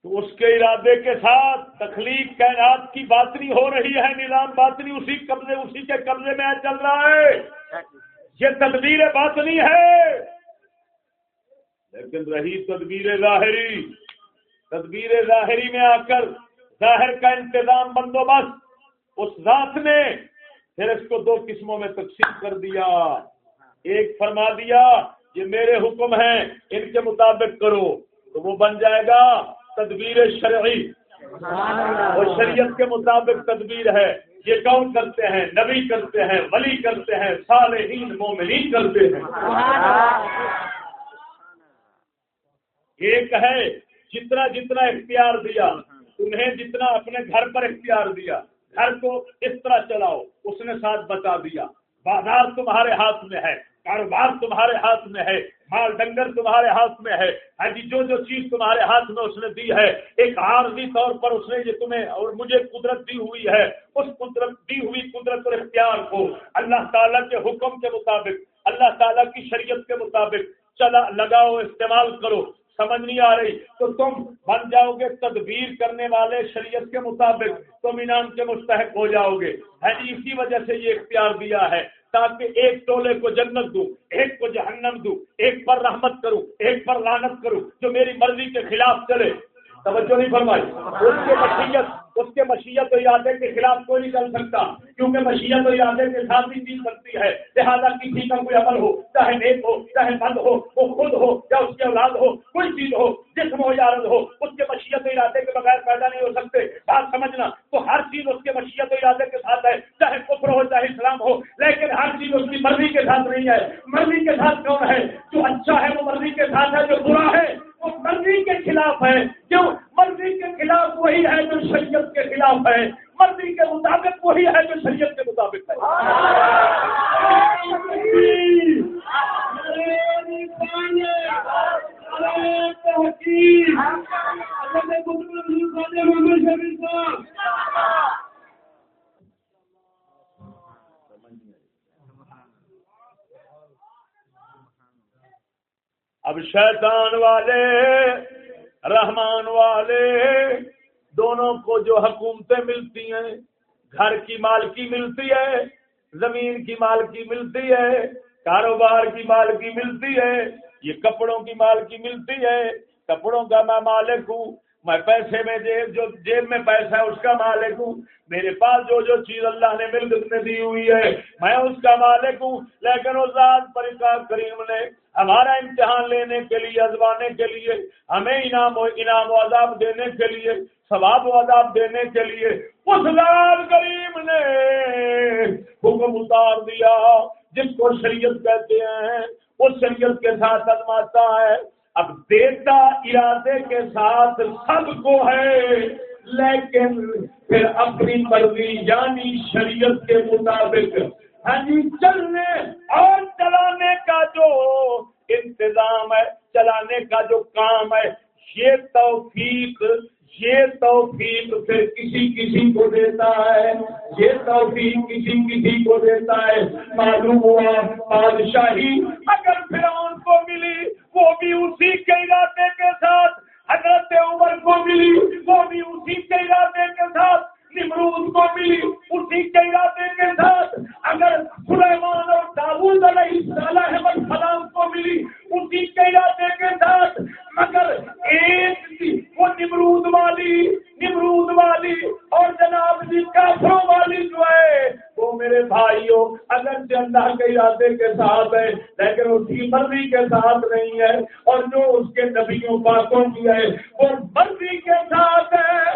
تو اس کے ارادے کے ساتھ تخلیق کائنات کی باطنی ہو رہی ہے نظام باطنی اسی قبضے اسی کے قبضے میں چل رہا ہے۔ یہ تدبیر باطنی ہے۔ لیکن رہی تدبیر ظاہری۔ تدبیر ظاہری میں آ کر ظاہر کا انتظام بندوبست اس ذات نے پھر اس کو دو قسموں میں تقسیم کر دیا۔ ایک فرما دیا، یہ میرے حکم ہیں، ان کے مطابق کرو، تو وہ بن جائے گا تدبیر شرعی۔ وہ شریعت کے مطابق تدبیر ہے۔ یہ کون کرتے ہیں؟ نبی کرتے ہیں، ولی کرتے ہیں، صالحین، مومنین کرتے ہیں۔ ایک ہے جتنا جتنا اختیار دیا، انہیں جتنا اپنے گھر پر اختیار دیا، گھر کو اس طرح چلاؤ، اس نے ساتھ بتا دیا۔ بازار تمہارے ہاتھ میں ہے، کاروبار تمہارے ہاتھ میں ہے، مال ڈنگر تمہارے ہاتھ میں ہے۔ ہاں جی جو جو چیز تمہارے ہاتھ میں اس نے دی ہے، ایک عارضی طور پر اس نے یہ تمہیں اور مجھے قدرت دی ہوئی ہے، اس قدرت دی ہوئی قدرت اور اختیار کو اللہ تعالیٰ کے حکم کے مطابق، اللہ تعالیٰ کی شریعت کے مطابق چلا، لگاؤ، استعمال کرو۔ سمجھ نہیں آ رہی۔ تو تم بن جاؤ گے تدبیر کرنے والے شریعت کے مطابق۔ تم انعام کے مستحق ہو جاؤ گے۔ اسی وجہ سے یہ اختیار دیا ہے۔ تاکہ ایک ٹولے کو جنت دوں، ایک کو جہنم دوں، ایک پر رحمت کروں، ایک پر لانت کروں، جو میری مرضی کے خلاف چلے۔ توجہ نہیں فرمائی۔ اس کے مشیت اس کے مشیت و ارادے کے خلاف کوئی نہیں چل سکتا، کیونکہ مشیت و ارادے کے ساتھ بھی جیت سکتی ہے۔ لہٰذا کسی کا کوئی عمل ہو، چاہے نیک ہو، چاہے بند ہو، وہ خود ہو یا اس کی اولاد ہو، کوئی چیز ہو، جسم ہو یا عرض ہو، اس کے مشیت و ارادے کے بغیر پیدا نہیں ہو سکتے۔ بات سمجھنا، تو ہر چیز اس کے مشیت و ارادے کے ساتھ ہے، چاہے کفر ہو، چاہے اسلام ہو، لیکن ہر چیز اس کی مرضی کے ساتھ نہیں ہے۔ مرضی کے ساتھ کون ہے؟ جو اچھا ہے، وہ مرضی کے ساتھ ہے، جو برا ہے، وہ مرضی کے خلاف ہے۔ کیوں مرضی کے خلاف وہی ہے، جو شریعت کے خلاف ہے، مرضی کے مطابق وہی ہے جو شریعت کے مطابق ہے۔ اب شیطان والے، رحمان والے دونوں کو جو حکومتیں ملتی ہیں، گھر کی مالکی ملتی ہے، زمین کی مالکی ملتی ہے، کاروبار کی مالکی ملتی ہے، یہ کپڑوں کی مالکی ملتی ہے، کپڑوں کا میں مالک ہوں میں پیسے میں جیب، جو جیب میں پیسہ ہے، اس کا مالک ہوں۔ میرے پاس جو جو چیز اللہ نے مل نے دی ہوئی ہے، میں اس کا مالک ہوں۔ لیکن اس ذات پر کریم نے ہمارا امتحان لینے کے لیے ازوانے کے لیے، ہمیں انعام و انعام و عذاب دینے کے لیے، ثواب و عذاب دینے کے لیے اس لال کریم نے حکم اتار دیا۔ جس کو شریعت کہتے ہیں اس شریعت کے ساتھ ازماتا ہے۔ اب دیتا ارادے کے ساتھ سب کو ہے، لیکن پھر اپنی مرضی یعنی شریعت کے مطابق ہاں جی چلنے اور چلانے کا جو انتظام ہے، چلانے کا جو کام ہے، یہ توفیق یہ توفیق پھر کسی کسی کو دیتا ہے، یہ توفیق کسی کسی کو دیتا ہے۔ معلوم ہوا، بادشاہی اگر پھر کو ملی، وہ بھی اسی کے ارادے کے ساتھ۔ حضرت عمر کو ملی، وہ بھی اسی کے ارادے کے ساتھ۔ نمرود کو ملی، اسی کے ارادے کے ساتھ۔ اگر سلیمان اور داود علیہ السلام کو ملی، اسی کے ارادے کے ساتھ۔ مگر ایک تھی وہ نمرود والی نمرود والی اور جناب جی کافروں والی جو ہے، وہ میرے بھائیوں، اگر اللہ کے ارادے کے ساتھ ہے، لیکن اس کی مرضی کے ساتھ نہیں ہے، اور جو اس کے نبیوں پاکوں کی ہے، وہ مرضی کے ساتھ ہے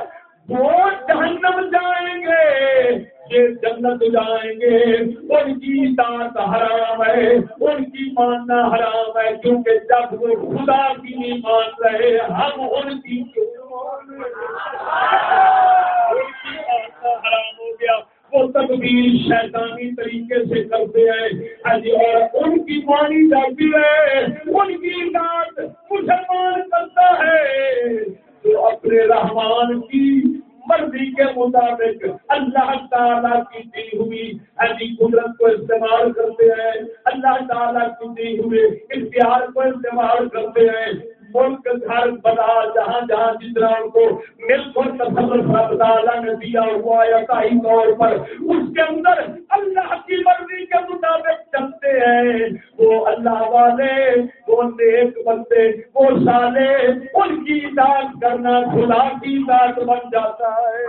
وہ جہنم جائیں گے، یہ جنت جائیں گے۔ ان کی دانت حرام ہے، ان کی ماننا حرام ہے، کیونکہ جب وہ خدا کی نہیں مان رہے ہم ان کی حرام ہو گیا۔ وہ تقدیر شیطانی طریقے سے کرتے ہیں۔ ہاں جی، اور ان کی مانی جاتی ہے۔ ان کی دانت مسلمان کرتا ہے۔ جو اپنے رحمان کی مرضی کے مطابق اللہ تعالیٰ کی دی ہوئی ایسی قدرت کو استعمال کرتے ہیں، اللہ تعالیٰ کی دی ہوئے اختیار کو استعمال کرتے ہیں۔ ملک گھر بنا، جہاں جہاں جتنا ان کو مل کر تصور تعالیٰ نے دیا ہوا ہے عطائی طور پر، اس کے اندر اللہ کی مرضی کے مطابق چلتے ہیں۔ وہ اللہ والے، وہ نیک بندے، وہ سالے ان کی داد کرنا خدا کی داد بن جاتا ہے۔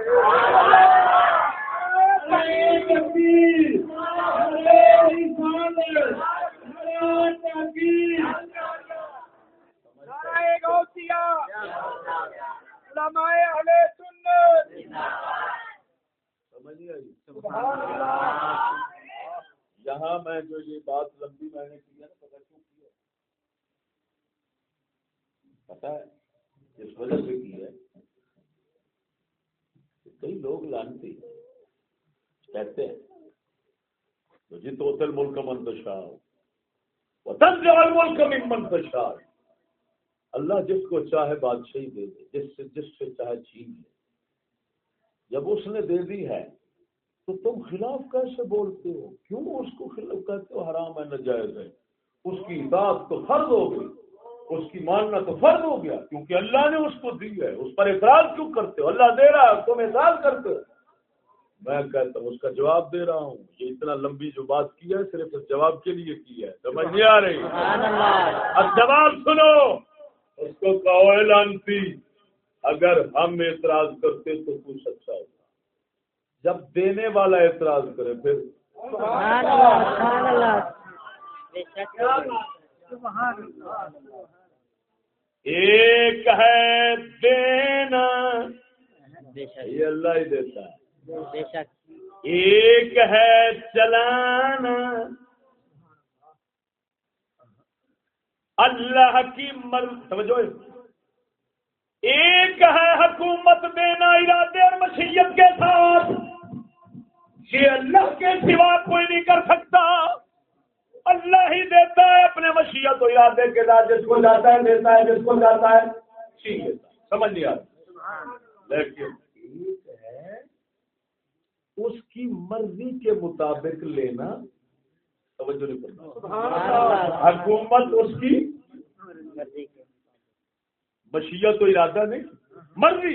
یہاں میں جو یہ بات لمبی میں نے کی ہے نا پتا کیوں کیا پتا ہے اس وجہ سے کی ہے کئی لوگ لانتی کہتے ہیں تو جی تو ملک منتشا وطن جو ملک من منتشا اللہ جس کو چاہے بادشاہی دے دے جس سے جس سے چاہے چھین لے۔ جب اس نے دے دی ہے تو تم خلاف کیسے بولتے ہو؟ کیوں اس کو خلاف کہتے ہو؟ حرام ہے نجائز ہے۔ اس کی اطاعت تو فرض ہو گئی۔ اس کی ماننا تو فرض ہو گیا۔ کیونکہ اللہ نے اس کو دی ہے۔ اس پر اعتراض کیوں کرتے ہو؟ اللہ دے رہا ہے تم اعتراض کرتے ہو۔ میں کہتا ہوں اس کا جواب دے رہا ہوں۔ یہ اتنا لمبی جو بات کی ہے صرف اس جواب کے لیے کی ہے۔ سمجھ نہیں آ رہی؟ اب جواب سنو۔ اس کو کہو لانتی اگر ہم اعتراض کرتے تو کچھ اچھا ہوتا۔ جب دینے والا اعتراض کرے پھر۔ ایک ہے دینا یہ اللہ ہی دیتا ہے۔ ایک ہے چلانا اللہ کی مرض سمجھو ایک ہے حکومت دینا ارادے اور مشیت کے ساتھ۔ یہ اللہ کے سوا کوئی نہیں کر سکتا۔ اللہ ہی دیتا ہے اپنے مشیت و ارادے کے ساتھ۔ جس کو جاتا ہے، دیتا ہے، جس کو جاتا ہے ٹھیک ہے سمجھ نہیں آتا لیکن ایک ہے، اس کی مرضی کے مطابق لینا۔ توجہ نہیں کرنا حکومت اس کی مشیت تو ارادہ نہیں مرضی۔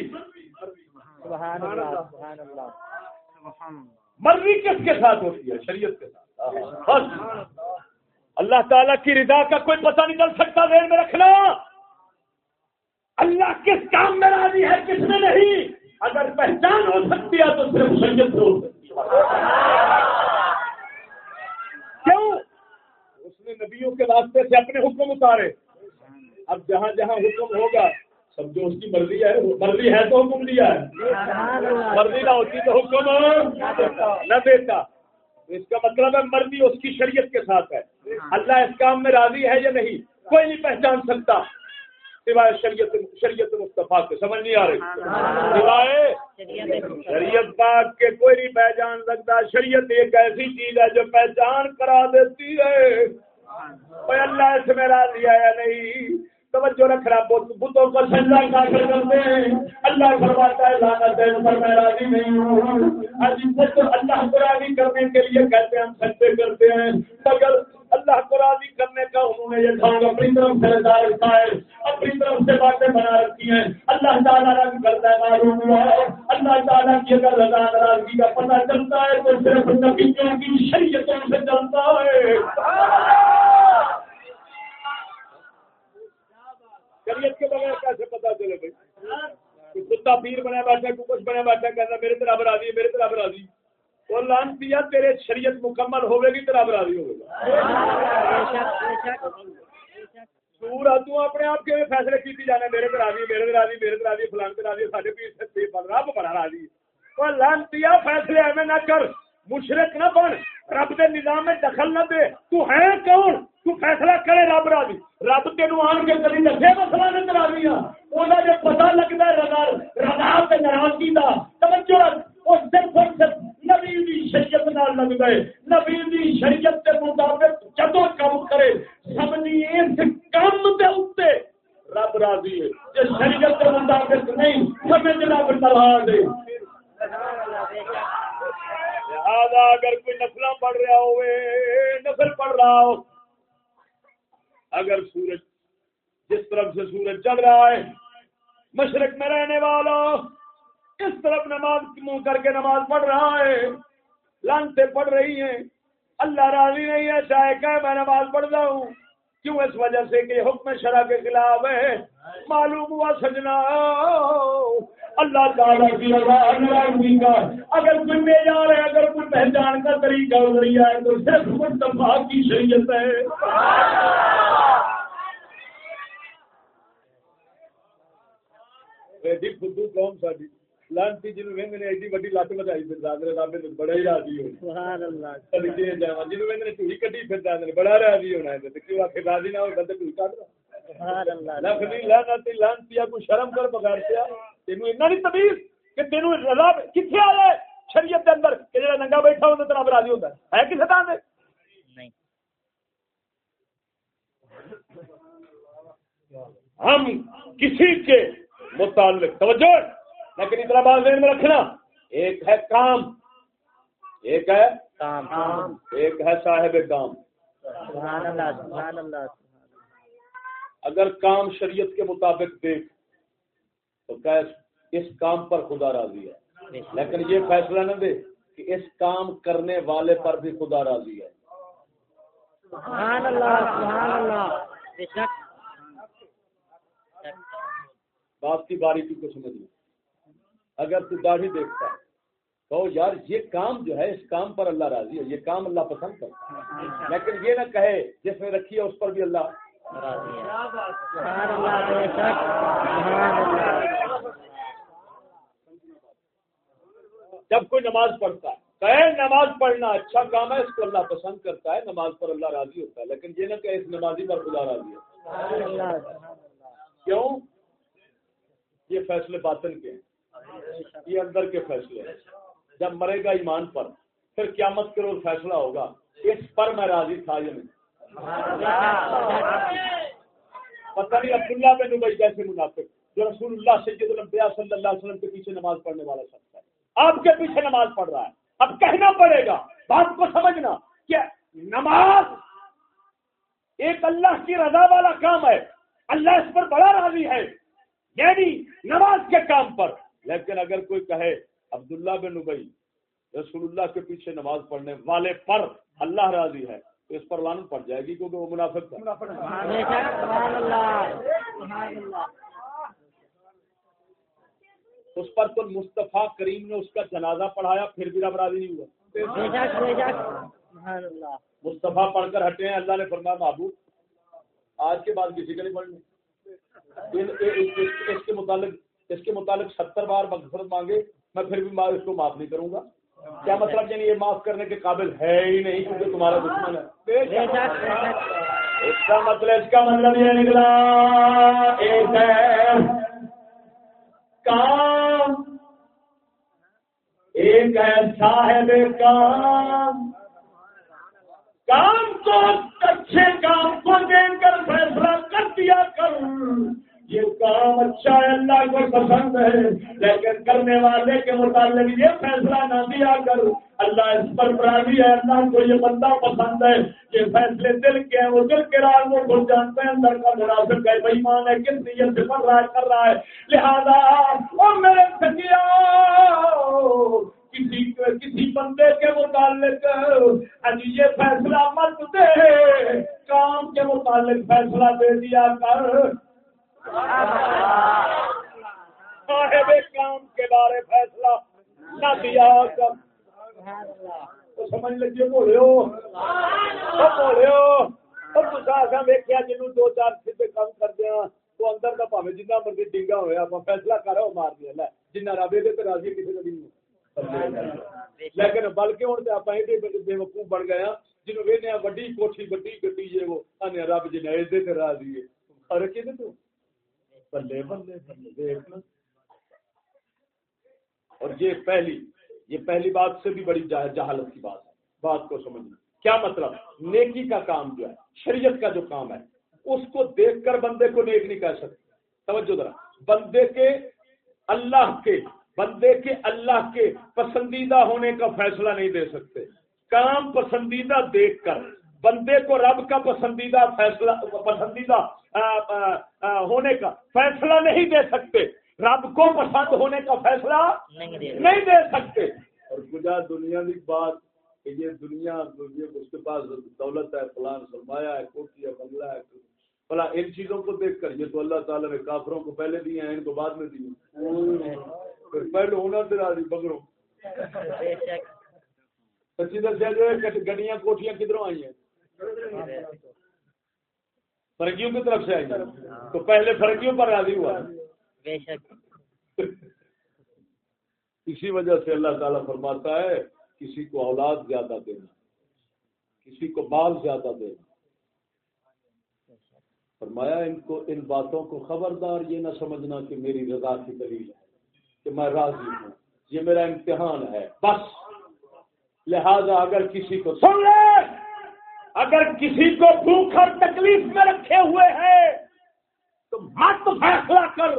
مرضی کس کے ساتھ ہوتی ہے؟ شریعت کے ساتھ۔ اللہ تعالیٰ کی رضا کا کوئی پتہ نہیں چل سکتا ذہن میں رکھنا۔ اللہ کس کام میں راضی ہے کس میں نہیں۔ اگر پہچان ہو سکتی ہے تو صرف شریعت سے ہو سکتی ہے کیوں اس نے نبیوں کے راستے سے اپنے حکم اتارے۔ اب جہاں جہاں حکم ہوگا، سب جو اس کی مرضی ہے مرضی ہے تو حکم دیا ہے۔ مرضی نہ ہوتی تو حکم نہ دیتا۔ اس کا مطلب ہے مرضی اس کی شریعت کے ساتھ ہے۔ اللہ اس کام میں راضی ہے یا نہیں؟ کوئی نہیں پہچان سکتا۔ سوائے شریعت شریعت مصطفیٰ کے، سمجھ نہیں آ رہی۔ سوائے شریعت پاک کے، کوئی نہیں پہچان سکتا۔ شریعت ایک ایسی چیز ہے جو پہچان کرا دیتی ہے۔ اللہ اس میں راضی آیا نہیں؟ توجہ رکھنا بتوں کو سجدہ کافر کرتے ہیں اللہ فرماتا ہے لعنت ہے پر میں راضی نہیں ہوں۔ اللہ کو راضی کرنے کے لیے کہتے ہیں، ہم سجدے کرتے ہیں۔ مگر اللہ کو راضی کرنے کا انہوں نے یہ کہا اپنی طرف سے رضا رکھا ہے، اپنی طرف سے باتیں بنا رکھی ہیں۔ اللہ تعالیٰ رنگ کرتا ہے، معلوم ہوا ہے۔ اللہ تعالیٰ کی اگر رضا ناراضگی کا پتہ چلتا ہے، تو صرف نبیوں کی شریعتوں سے چلتا ہے۔ شریعت کے بغیر کیسے پتا چلے بھائی؟ کتا پیر بنا بیٹھا کچھ بنا بیٹھا کہتا میرے طرح راضی میرے طرح راضی وہ لان پیا تیرے شریعت مکمل ہوے گی تو رب راضی ہوگا سور تو اپنے آپ کے فیصلے کیتی جانے، میرے تے راضی میرے تے میرے تے فلان تے راضی ساڈے پیر سے رب بڑا راضی۔ وہ لان پیا فیصلے ایویں نہ کر مشرک نہ بن، رب دے نظام میں دخل نہ دے۔ تو ہے کون؟ تو فیصلہ کرے رب راضی۔ رب تینوں آن کے کبھی دسے مسئلہ نہیں کرانی انہاں جو پتہ لگدا ہے رضا رضا تے ناراضگی دا، توجہ رکھ وہ صرف صرف نبی دی شریعت نال لگ گئے۔ نبی دی شریعت کے مطابق جدو کام کرے سمجھی اس کام دے اوتے رب راضی ہے۔ جے شریعت کے مطابق نہیں سمجھ رب ناراض ہے۔ لہذا اگر کوئی نفل پڑھ رہا ہوئے نفل پڑھ رہا ہو، اگر سورج جس طرف سے سورج چل رہا ہے، مشرق میں رہنے والا اس طرف نماز منہ کر کے نماز پڑھ رہا ہے؟ لانتے پڑھ رہی ہیں۔ اللہ راضی نہیں ہے چاہے کہ میں نماز پڑھتا ہوں کیوں اس وجہ سے کہ حکم شرع کے خلاف ہے؟ معلوم ہوا سجنا۔ اللہ تعالیٰ کی ناراضگی کا اگر کوئی معیار ہے، اگر کوئی پہچان کا طریقہ ذریعہ ہے، تو صرف مصطفیٰ کی شریعت ہے۔ فدو قوم ساری لانتی جنوں نے ایڈی وڈی رب نے بڑا ہی راضی ہونا سبحان اللہ جاواں جنوں نے ٹوئی کڈی نے بڑا راضی ہونا ہے تے کیوں آکھے راضی نہ ہوئے بندے کڈ سبحان اللہ لفظی لعنتی لعنتیا کو شرم کر بغیر پیا تینوں اتنا نہیں تمیز کہ تینوں رضا کتھے آیا شریعت دے اندر کہ جڑا ننگا بیٹھا ہوندا تے رب راضی ہوندا ہے۔ ہے کسے تاں دے؟ نہیں۔ ہم کسی کے متعلق توجہ لیکن اتنا بات ذہن میں رکھنا ایک ہے کام ایک ہے کام۔ ایک ہے صاحب کام۔ اگر کام شریعت کے مطابق دیکھ تو اس کام پر خدا راضی ہے۔ لیکن یہ فیصلہ نہ دے کہ اس کام کرنے والے پر بھی خدا راضی ہے۔ سبحان اللہ سبحان اللہ۔ بے شک۔ بات کی باریکی کو سمجھ لو اگر تو داڑھی دیکھتا ہے کہو یار یہ کام جو ہے اس کام پر اللہ راضی ہے، یہ کام اللہ پسند کرتا ہے۔ لیکن یہ نہ کہے جس میں رکھی ہے اس پر بھی اللہ جب کوئی نماز پڑھتا ہے، کہے نماز پڑھنا اچھا کام ہے، اس کو اللہ پسند کرتا ہے، نماز پر اللہ راضی ہوتا ہے۔ لیکن یہ نہ کہ اس نمازی پر خدا راضی ہے۔ کیوں؟ یہ فیصلے باطن کے ہیں۔ یہ اندر کے فیصلے ہیں۔ جب مرے گا ایمان پر، پھر قیامت کے روز فیصلہ ہوگا اس پر میں راضی تھا یا نہیں۔ پتہ نہیں عبداللہ بن ابئی جیسے منافق، جو رسول اللہ سید الانبیاء صلی اللہ علیہ وسلم کے پیچھے نماز پڑھنے والا شخص ہے۔ آپ کے پیچھے نماز پڑھ رہا ہے۔ اب کہنا پڑے گا، بات کو سمجھنا کہ نماز ایک اللہ کی رضا والا کام ہے۔ اللہ اس پر بڑا راضی ہے۔ یعنی نماز کے کام پر۔ لیکن اگر کوئی کہے عبداللہ بن ابئی رسول اللہ کے پیچھے نماز پڑھنے والے پر اللہ راضی ہے تو اس پر لانت پڑ جائے گی کیونکہ وہ منافق تھا بے شک سبحان اللہ سبحان اللہ۔ اس پر تو مصطفیٰ کریم نے اس کا جنازہ پڑھایا پھر بھی رب راضی نہیں ہوا۔ مصطفیٰ پڑھ کر ہٹے ہیں اللہ نے فرمایا محبوب آج کے بعد کسی کے نہیں پڑھنے۔ اس کے متعلق اس کے متعلق ستر بار مغفرت مانگے میں پھر بھی اس کو معاف نہیں کروں گا۔ کیا مطلب یعنی یہ معاف کرنے کے قابل ہے ہی نہیں کیونکہ تمہارا دشمن ہے؟ اس کا مطلب اس کا مطلب یہ نکلا ایک ہے کام۔ ایک ہے صاحب کام۔ کام کو اچھے کام کو دے کر فیصلہ کر دیا کر یہ کام اچھا ہے، اللہ کو پسند ہے، لیکن کرنے والے کے متعلق یہ فیصلہ نہ دیا کر اللہ اس پر راضی ہے، اللہ کو یہ بندہ پسند ہے یہ فیصلے دل کے ہیں، وہ دل کے راز وہ خود جانتے ہیں، اندر کا مناسب ہے بےمان ہے، کس نیت سے پڑھ رہا ہے کر رہا ہے۔ لہذا وہ میرے سکیا کسی کسی بندے کے متعلق اج یہ فیصلہ مت دے۔ کام کے متعلق فیصلہ دے دیا کر۔ صاحب کام کے بارے فیصلہ نہ دیا کر سمجھ بولے ویکیا دو چار کام تو ہاں، اندر کا پاوے جنہ مرضی ڈنگا ہوا آپ فیصلہ کرو مار دیا۔ لے جنہ رب یہ راضی کسی کا نہیں۔ لیکن بلکہ ہوں تو آپ بے وقوف بن گئے ہیں جنوب ہاں، وڈی کوٹھی، وڈی گڈی جی وہ رب جنہیں یہ راضی ہے۔ تو؟ بلے بلے بلے دیکھنا اور یہ پہلی یہ پہلی بات سے بھی بڑی جہالت کی بات ہے۔ بات کو سمجھنا۔ کیا مطلب؟ نیکی کا کام جو ہے، شریعت کا جو کام ہے، اس کو دیکھ کر بندے کو نیک نہیں کہہ سکتے۔ توجہ ذرا۔ بندے کے اللہ کے، بندے کے اللہ کے پسندیدہ ہونے کا فیصلہ نہیں دے سکتے۔ کام پسندیدہ دیکھ کر۔ بندے کو رب کا پسندیدہ فیصلہ پسندیدہ ہونے کا فیصلہ نہیں دے سکتے۔ رب کو پسند ہونے کا فیصلہ نہیں دے سکتے۔ اور گجا دنیا کی بات کہ یہ دنیا اس کے پاس دولت ہے فلان سرمایہ ہے کوٹی ہے بنگلہ ہے۔ بلا ان چیزوں کو دیکھ کر یہ تو اللہ تعالیٰ نے کافروں کو پہلے دیے ہیں ان کو بعد میں دیے پھر پہلے ہونا دلا دی بگروں سچی دسیا جو ہے گڈیاں کوٹیاں کدھروں آئی ہیں؟ فرقیوں کی طرف سے آئی تو پہلے فرقیوں پر راضی ہوا۔ اسی وجہ سے اللہ تعالیٰ فرماتا ہے کسی کو اولاد زیادہ دینا کسی کو مال زیادہ دینا۔ فرمایا ان کو ان باتوں کو خبردار یہ نہ سمجھنا کہ میری رضا کی دلیل ہے کہ میں راضی ہوں۔ یہ میرا امتحان ہے۔ بس۔ لہذا اگر کسی کو سن لے! اگر کسی کو بھوک اور تکلیف میں رکھے ہوئے ہیں، تو مت فیصلہ کر،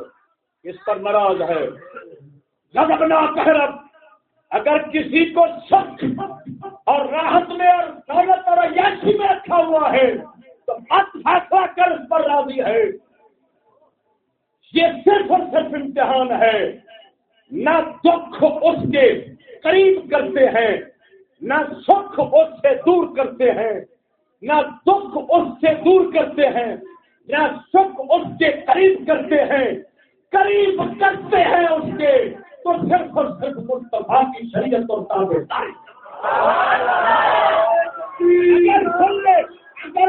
اس پر ناراض ہے۔ کہرب اگر کسی کو سخت اور راحت میں اور دولت اور عیاشی میں رکھا ہوا ہے، تو مت فیصلہ کر، اس پر راضی ہے۔ یہ صرف اور صرف امتحان ہے۔ نہ دکھ اس کے قریب کرتے ہیں، نہ سکھ اس سے دور کرتے ہیں۔ نہ دکھ اس سے دور کرتے ہیں، نہ سکھ اس کے قریب کرتے ہیں۔ قریب کرتے ہیں اس کے۔ تو صرف اور صرف مصطفیٰ کی شریعت اور تابے اگر سن لے، اگر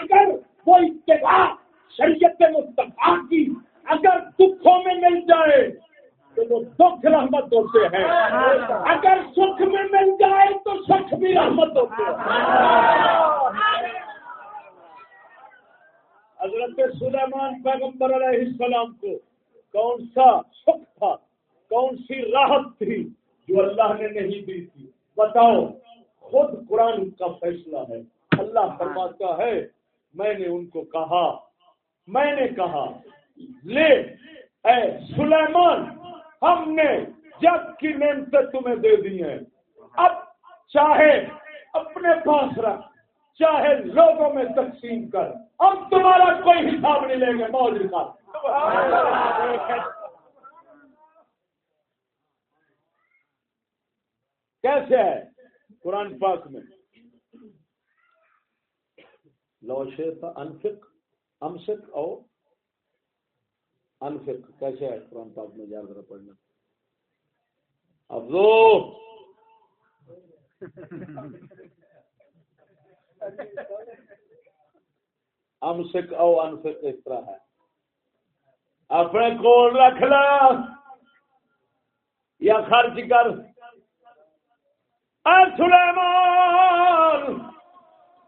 اگر وہ اتباع شریعت مصطفیٰ کی اگر دکھوں میں مل جائے تو وہ دکھ رحمت ہوتے ہیں۔ اگر سکھ میں مل جائے تو سکھ بھی رحمت ہوتے ہیں۔ حضرت سلیمان پیغمبر علیہ السلام کو کون سا سکھ تھا کون سی راحت تھی جو اللہ نے نہیں دی تھی؟ بتاؤ خود قرآن کا فیصلہ ہے۔ اللہ فرماتا ہے میں نے ان کو کہا میں نے کہا لے اے سلیمان ہم نے جگ کی نعمتیں تمہیں دے دی ہیں۔ اب چاہے اپنے پاس رکھ، چاہے لوگوں میں تقسیم کر۔ ہم تمہارا کوئی حساب نہیں لیں گے موج کا۔ کیسے ہے؟ قرآن پاک میں۔ لو شیخ انفق، امسک او انفق کیسے ہے؟ قرآن پاک میں جا کر پڑھنا۔ افزو امسک او انفق اس طرح ہے۔ اپنے کول رکھ لا۔ یا خرچ کر۔ سلیمان،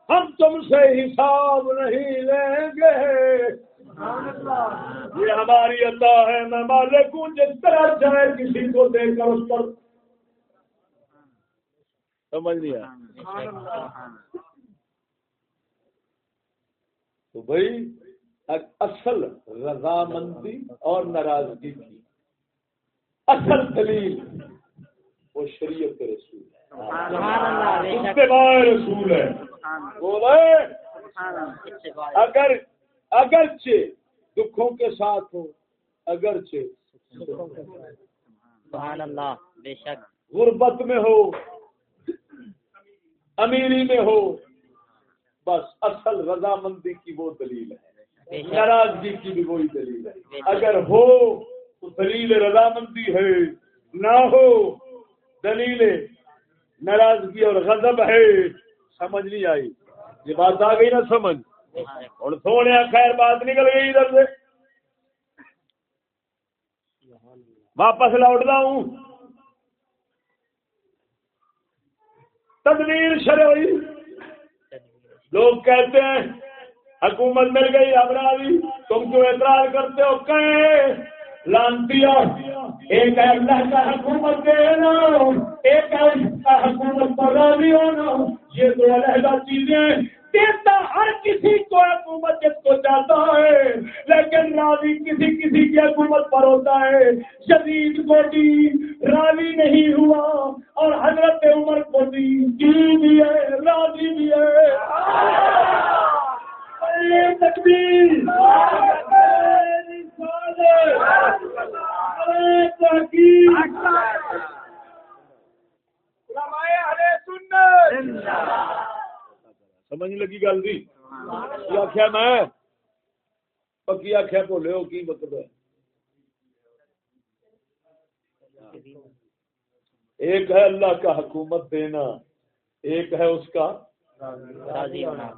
ہم تم سے حساب نہیں لیں گے۔ یہ ہماری عطا ہے میں مالک ہوں جس طرح چاہے کسی کو دے کر اس پر۔ سمجھ لیا تو بھائی اصل رضامندی اور ناراضگی کی۔ اصل دلیل وہ شریعت کے رسول ہے رسول ہے بولے؟ اگر اگرچہ دکھوں کے ساتھ ہو اگرچہ سبحان اللہ بے شک۔ غربت میں ہو امیری میں ہو بس اصل رضامندی کی وہ دلیل ہے۔ ناراضگی کی بھی وہی دلیل ہے۔ اگر ہو تو دلیل رضامندی ہے۔ نہ ہو دلیل ناراضگی اور غضب ہے۔ سمجھ نہیں آئی۔ یہ بات آ گئی نا سمجھ۔ اور سونے خیر بات نکل گئی ادھر سے۔ واپس لوٹتا ہوں۔ تدبیر شروئی لوگ کہتے ہیں، حکومت مل گئی ابرادی تم جو اعتراض کرتے ہو؟ کہیں لانتی ایک اللہ کا حکومت دینا ایک کا حکومت پر راضی ہونا۔ یہ دو علیحدہ چیزیں دیتا ہر کسی کو حکومت جس کو چاہتا ہے، لیکن راضی کسی کسی کی حکومت پر ہوتا ہے۔ شدید کو دی راضی نہیں ہوا اور حضرت عمر کو دی جی بھی ہے، راضی بھی ہے۔ تکبیر سمجھ لگی گل جی آخیا میں؟ پکی آخیا بولے ہو کی مطلب ہے؟ ایک ہے اللہ کا حکومت دینا ایک ہے اس کا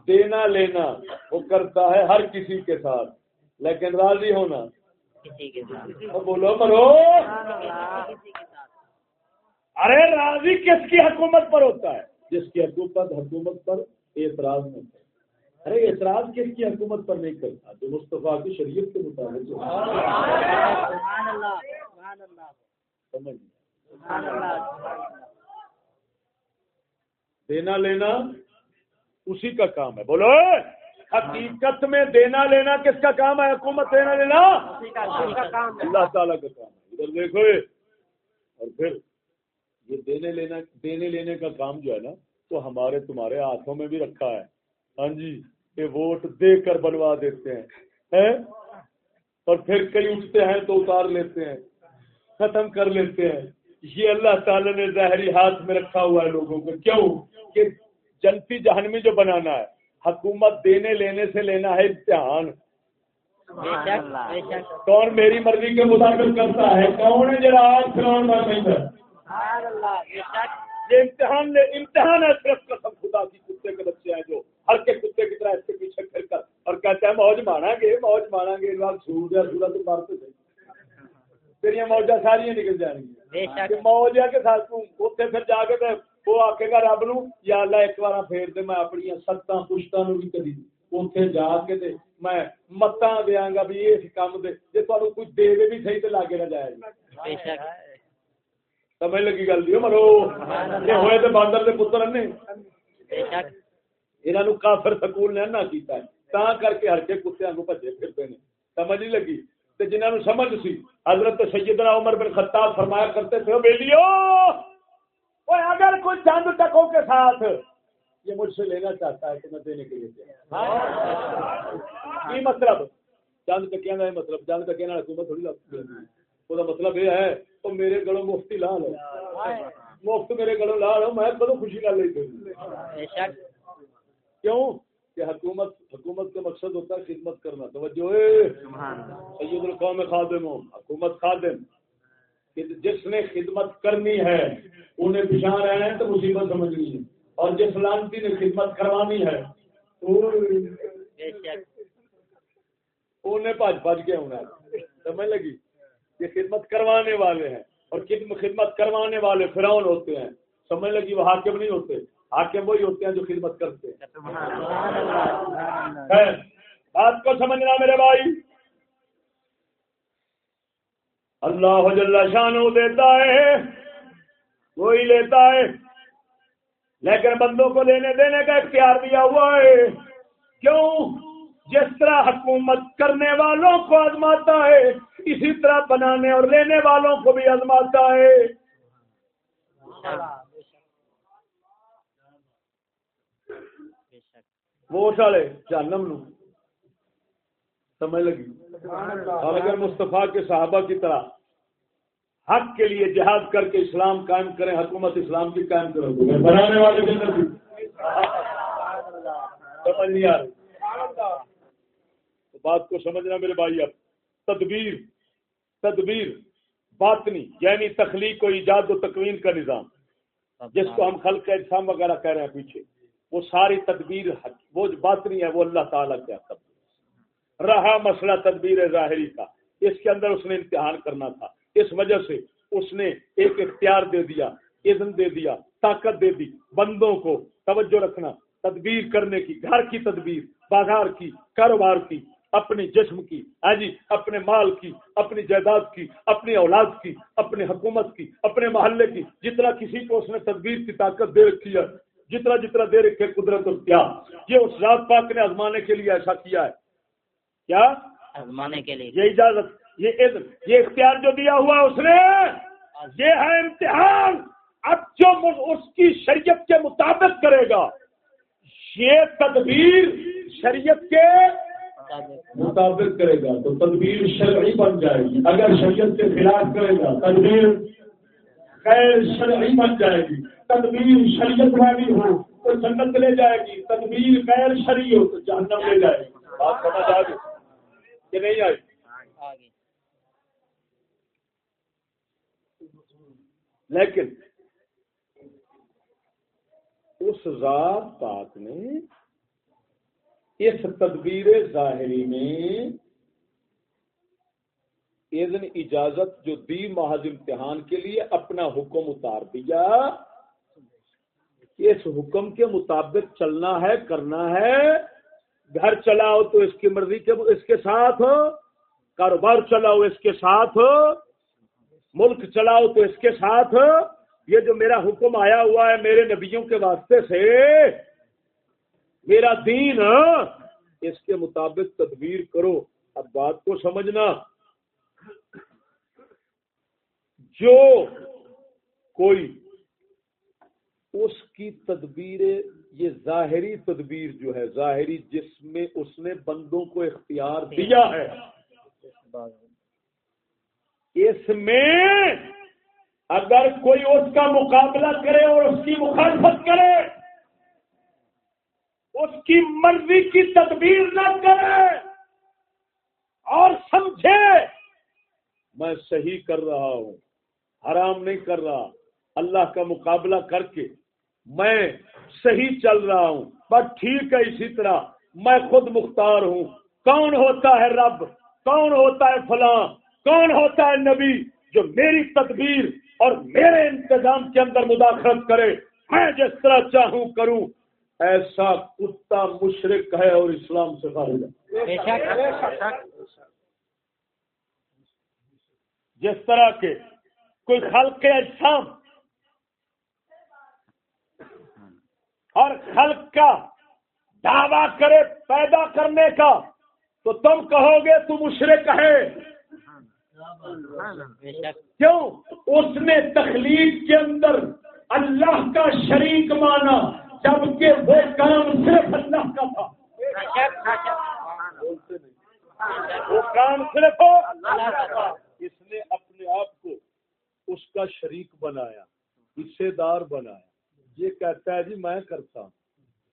دینا لینا۔ وہ کرتا ہے ہر کسی کے ساتھ لیکن راضی ہونا۔ بولو مرو۔ ارے راضی کس کی حکومت پر ہوتا ہے؟ جس کی حکومت حکومت پر۔ اعتراض نہیں کرتا ارے اعتراض کس کی حکومت پر نہیں کرتا؟ جو مصطفیٰ کی شریعت کے مطابق دینا لینا اسی کا کام ہے۔ بولو۔ حقیقت میں دینا لینا کس کا کام ہے؟ حکومت دینا لینا اللہ تعالیٰ کا کام ہے۔ ادھر دیکھو۔ اور پھر یہ دینے لینا دینے لینے کا کام جو ہے نا تو ہمارے تمہارے ہاتھوں میں بھی رکھا ہے۔ ہاں جی یہ ووٹ دے کر بنوا دیتے ہیں اور پھر کئی اٹھتے ہیں تو اتار لیتے ہیں، ختم کر لیتے ہیں۔ یہ اللہ تعالی نے ظاہری ہاتھ میں رکھا ہوا ہے لوگوں کو۔ کیوں؟ کہ جنتی جہنمی جو بنانا ہے، حکومت دینے لینے سے لینا ہے امتحان۔ کون میری مرضی کے مطابق کرتا ہے؟ کون ہے جرا یہ امتحان لے امتحان ہے صرف قسم خدا کی کتے کے بچے ہیں جو۔ ہر کے کتے کی طرح اس کے پیچھے پھر کر۔ اور کہتے ہیں موج مانا گے موج مانا گے سور ہے سورت مارتے تھے تیریا موجہ ساری نکل جائیں گی۔ موج ہے کہ ساتھ اتنے پھر جا کے وہ آکے گا رب نو یا اللہ ایک بار پھیر دے میں اپنی ستاں پشتاں نو بھی کری۔ اتنے جا کے دے میں متاں دیاں گا بھی یہ کام دے۔ جے تانوں کچھ دے دے بھی صحیح تے لاگے نہ جائے۔ گا سمجھ لگی گل دی مرو یہ ہوئے تے باندر دے پتر نے انہاں نو کافر سکول نے نہ کیتا ہے تا کر کے ہر کے کتےاں کو بھجے پھرتے نے سمجھ نہیں لگی تے جنہاں نو سمجھ سی حضرت سیدنا عمر بن خطاب فرمایا کرتے تھے بیلیو اوے اگر کوئی چند ٹکوں کے ساتھ یہ مجھ سے لینا چاہتا ہے تو میں دینے کے لیے کی مطلب چند ٹکیا کا مطلب چاند چند ٹکیا حکومت تھوڑی لگتی وہ مطلب یہ ہے تو میرے گلوں مفتی لا لو مفت میرے گلوں لا لو میں کدو خوشی کر لے کیوں کہ حکومت حکومت کا مقصد ہوتا ہے خدمت کرنا توجہ سید القوم خادم ہو حکومت خادم جس نے خدمت کرنی ہے انہیں پچھا رہنا ہے تو مصیبت سمجھنی ہے اور جس لانتی نے خدمت کروانی ہے انہیں بج بج کے ہونا سمجھ لگی یہ خدمت کروانے والے ہیں اور خدمت کروانے والے فراؤن ہوتے ہیں سمجھ لگی وہ حاکم نہیں ہوتے حاکم وہی ہوتے ہیں جو خدمت کرتے ہیں بات کو سمجھنا میرے بھائی۔ اللہ جل شان دیتا ہے، وہی لیتا ہے۔ لیکن بندوں کو لینے دینے کا اختیار دیا ہوا ہے۔ کیوں؟ جس طرح حکومت کرنے والوں کو آزماتا ہے اسی طرح بنانے اور لینے والوں کو بھی آزماتا ہے۔ وہ سالے جانم نو۔ سمجھ لگی؟ اور اگر مصطفیٰ کے صحابہ کی طرح حق کے لیے جہاد کر کے اسلام قائم کریں، حکومت اسلام کی قائم کریں بنانے والے سمجھ نہیں آ رہی۔ بات کو سمجھنا میرے بھائی، اب تدبیر۔ تدبیر باطنی یعنی تخلیق و ایجاد و تکوین کا نظام جس کو ہم خلق اجسام وغیرہ کہہ رہے ہیں پیچھے وہ ساری تدبیر وہ جو بات نہیں ہے وہ اللہ تعالیٰ کے حق رہا مسئلہ تدبیر ظاہری کا اس کے اندر اس نے امتحان کرنا تھا۔ اس وجہ سے اس نے ایک اختیار دے دیا اذن دے دیا طاقت دے دی بندوں کو توجہ رکھنا تدبیر کرنے کی گھر کی تدبیر بازار کی کاروبار کی اپنے جسم کی ہاں جی اپنے مال کی اپنی جائیداد کی اپنی اولاد کی اپنی حکومت کی اپنے محلے کی جتنا کسی کو اس نے تدبیر کی طاقت دے رکھی ہے جتنا جتنا دے رکھے قدرت اور کیا۔ یہ اس رات پاک نے آزمانے کے لیے ایسا کیا ہے۔ کیا؟ آزمانے کے لیے۔ یہ اجازت یہ یہ اختیار جو دیا ہوا اس نے یہ ہے امتحان۔ اب جو اس کی شریعت کے مطابق کرے گا۔ یہ تدبیر شریعت کے مطابق کرے گا تو تدبیر شرعی بن جائے گی۔ اگر شریعت کے خلاف کرے گا، تدبیر غیر شرعی بن جائے گی۔ تدبیر شریعت والی ہو تو جنت لے جائے گی۔ تدبیر غیر شرعی ہو تو جہنم لے جائے گی۔ بات سمجھ آ گئی؟ کہ نہیں آئی؟ لیکن اس ذات پاک نے اس تدبیر ظاہری میں اذن اجازت جو دی محض امتحان کے لیے اپنا حکم اتار دیا اس حکم کے مطابق چلنا ہے، کرنا ہے۔ گھر چلاؤ تو اس کی مرضی کے اس کے ساتھ۔ کاروبار چلاؤ اس کے ساتھ۔ ملک چلاؤ تو اس کے ساتھ۔ یہ جو میرا حکم آیا ہوا ہے میرے نبیوں کے واسطے سے میرا دین ہاں؟ اس کے مطابق تدبیر کرو۔ اب بات کو سمجھنا۔ جو کوئی اس کی تدبیر، یہ ظاہری تدبیر جو ہے، ظاہری جس میں اس نے بندوں کو اختیار دیا ہے، اس میں اگر کوئی اس کا مقابلہ کرے اور اس کی مخالفت کرے اس کی مرضی کی تدبیر نہ کرے اور سمجھے میں صحیح کر رہا ہوں، حرام نہیں کر رہا، اللہ کا مقابلہ کر کے میں صحیح چل رہا ہوں۔ بس ٹھیک ہے اسی طرح، میں خود مختار ہوں۔ کون ہوتا ہے رب؟ کون ہوتا ہے فلاں؟ کون ہوتا ہے نبی جو میری تدبیر اور میرے انتظام کے اندر مداخلت کرے؟ میں جس طرح چاہوں کروں ایسا کتا مشرق ہے اور اسلام سے خارج ہے۔ جس طرح کے کوئی خلق اجسام اور خلق کا دعوی کرے پیدا کرنے کا تو تم کہو گے تو مشرق ہے۔ کیوں؟ اس نے تخلیق کے اندر اللہ کا شریک مانا۔ جبکہ وہ کام صرف اللہ کا تھا۔ وہ کام صرف اس نے اپنے آپ کو اس کا شریک بنایا حصے دار بنایا۔ یہ کہتا ہے جی میں کرتا ہوں۔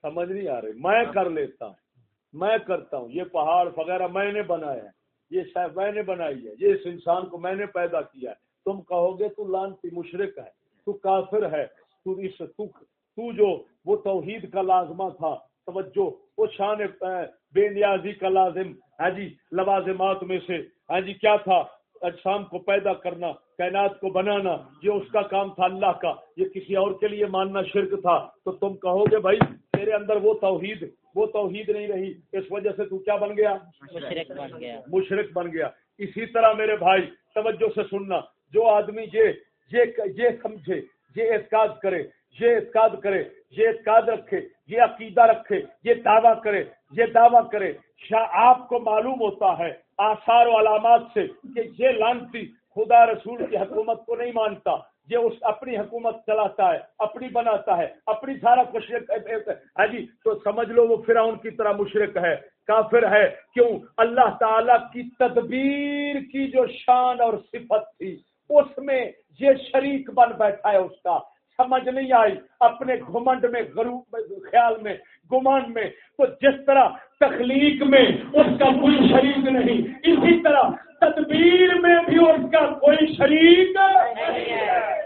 سمجھ نہیں آ رہی۔ میں کر لیتا ہوں۔ میں کرتا ہوں۔ یہ پہاڑ وغیرہ میں نے بنایا ہے۔ یہ شاید میں نے بنائی ہے۔ یہ اس انسان کو میں نے پیدا کیا ہے۔ تم کہو گے تو لانتی مشرق ہے تو کافر ہے تو اس تو, تو جو وہ توحید کا لازمہ تھا توجہ وہ شان بے نیازی کا لازم۔ ہاں جی لوازمات میں سے۔ ہاں جی کیا تھا؟ اجسام کو پیدا کرنا کائنات کو بنانا یہ اس کا کام تھا اللہ کا۔ یہ کسی اور کے لیے ماننا شرک تھا۔ تو تم کہو گے بھائی تیرے اندر وہ توحید وہ توحید نہیں رہی۔ اس وجہ سے تو کیا بن گیا؟ مشرق بن گیا۔ مشرق بن گیا۔ اسی طرح میرے بھائی توجہ سے سننا۔ جو آدمی یہ یہ سمجھے یہ اعتقاد کرے یہ اعتقاد کرے، یہ اعتقاد رکھے، یہ عقیدہ رکھے، یہ دعویٰ کرے، یہ دعویٰ کرے۔ آپ کو معلوم ہوتا ہے آثار و علامات سے کہ یہ لانتی خدا رسول کی حکومت کو نہیں مانتا۔ یہ اس اپنی حکومت چلاتا ہے، اپنی بناتا ہے، اپنی سارا کچھ ہاں جی تو سمجھ لو وہ فرعون کی طرح مشرق ہے، کافر ہے۔ کیوں؟ اللہ تعالی کی تدبیر کی جو شان اور صفت تھی، اس میں یہ شریک بن بیٹھا ہے اس کا۔ سمجھ نہیں آئی۔ اپنے گھمنڈ میں، غروب خیال میں، گمان میں۔ تو جس طرح تخلیق میں اس کا کوئی شریک نہیں، اسی طرح تدبیر میں بھی اس کا کوئی شریک نہیں ہے۔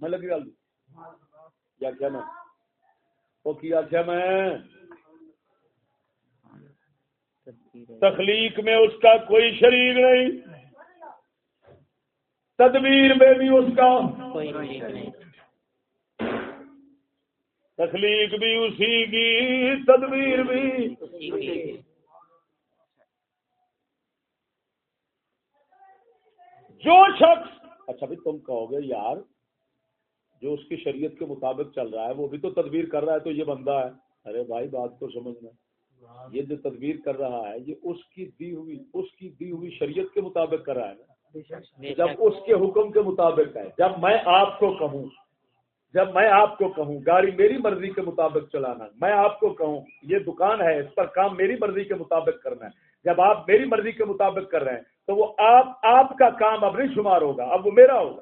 میں لگی گل آخیا میں۔ وہ کی آخیا میں؟ تخلیق میں اس کا کوئی شریک نہیں۔ تدبیر میں بھی اس کا۔ تخلیق بھی اسی کی، تدبیر بھی۔ جو شخص اچھا بھی تم کہو گے یار جو اس کی شریعت کے مطابق چل رہا ہے وہ بھی تو تدبیر کر رہا ہے تو یہ بندہ ہے۔ ارے بھائی بات کو سمجھنا۔ یہ جو تدبیر کر رہا ہے یہ اس کی دی ہوئی اس کی دی ہوئی شریعت کے مطابق کر رہا ہے نا۔ جب اس کے حکم کے مطابق ہے جب میں آپ کو کہوں جب میں آپ کو کہوں گاڑی میری مرضی کے مطابق چلانا میں آپ کو کہوں یہ دکان ہے اس پر کام میری مرضی کے مطابق کرنا ہے۔ جب آپ میری مرضی کے مطابق کر رہے ہیں تو وہ آپ آپ کا کام اب نہیں شمار ہوگا اب وہ میرا ہوگا۔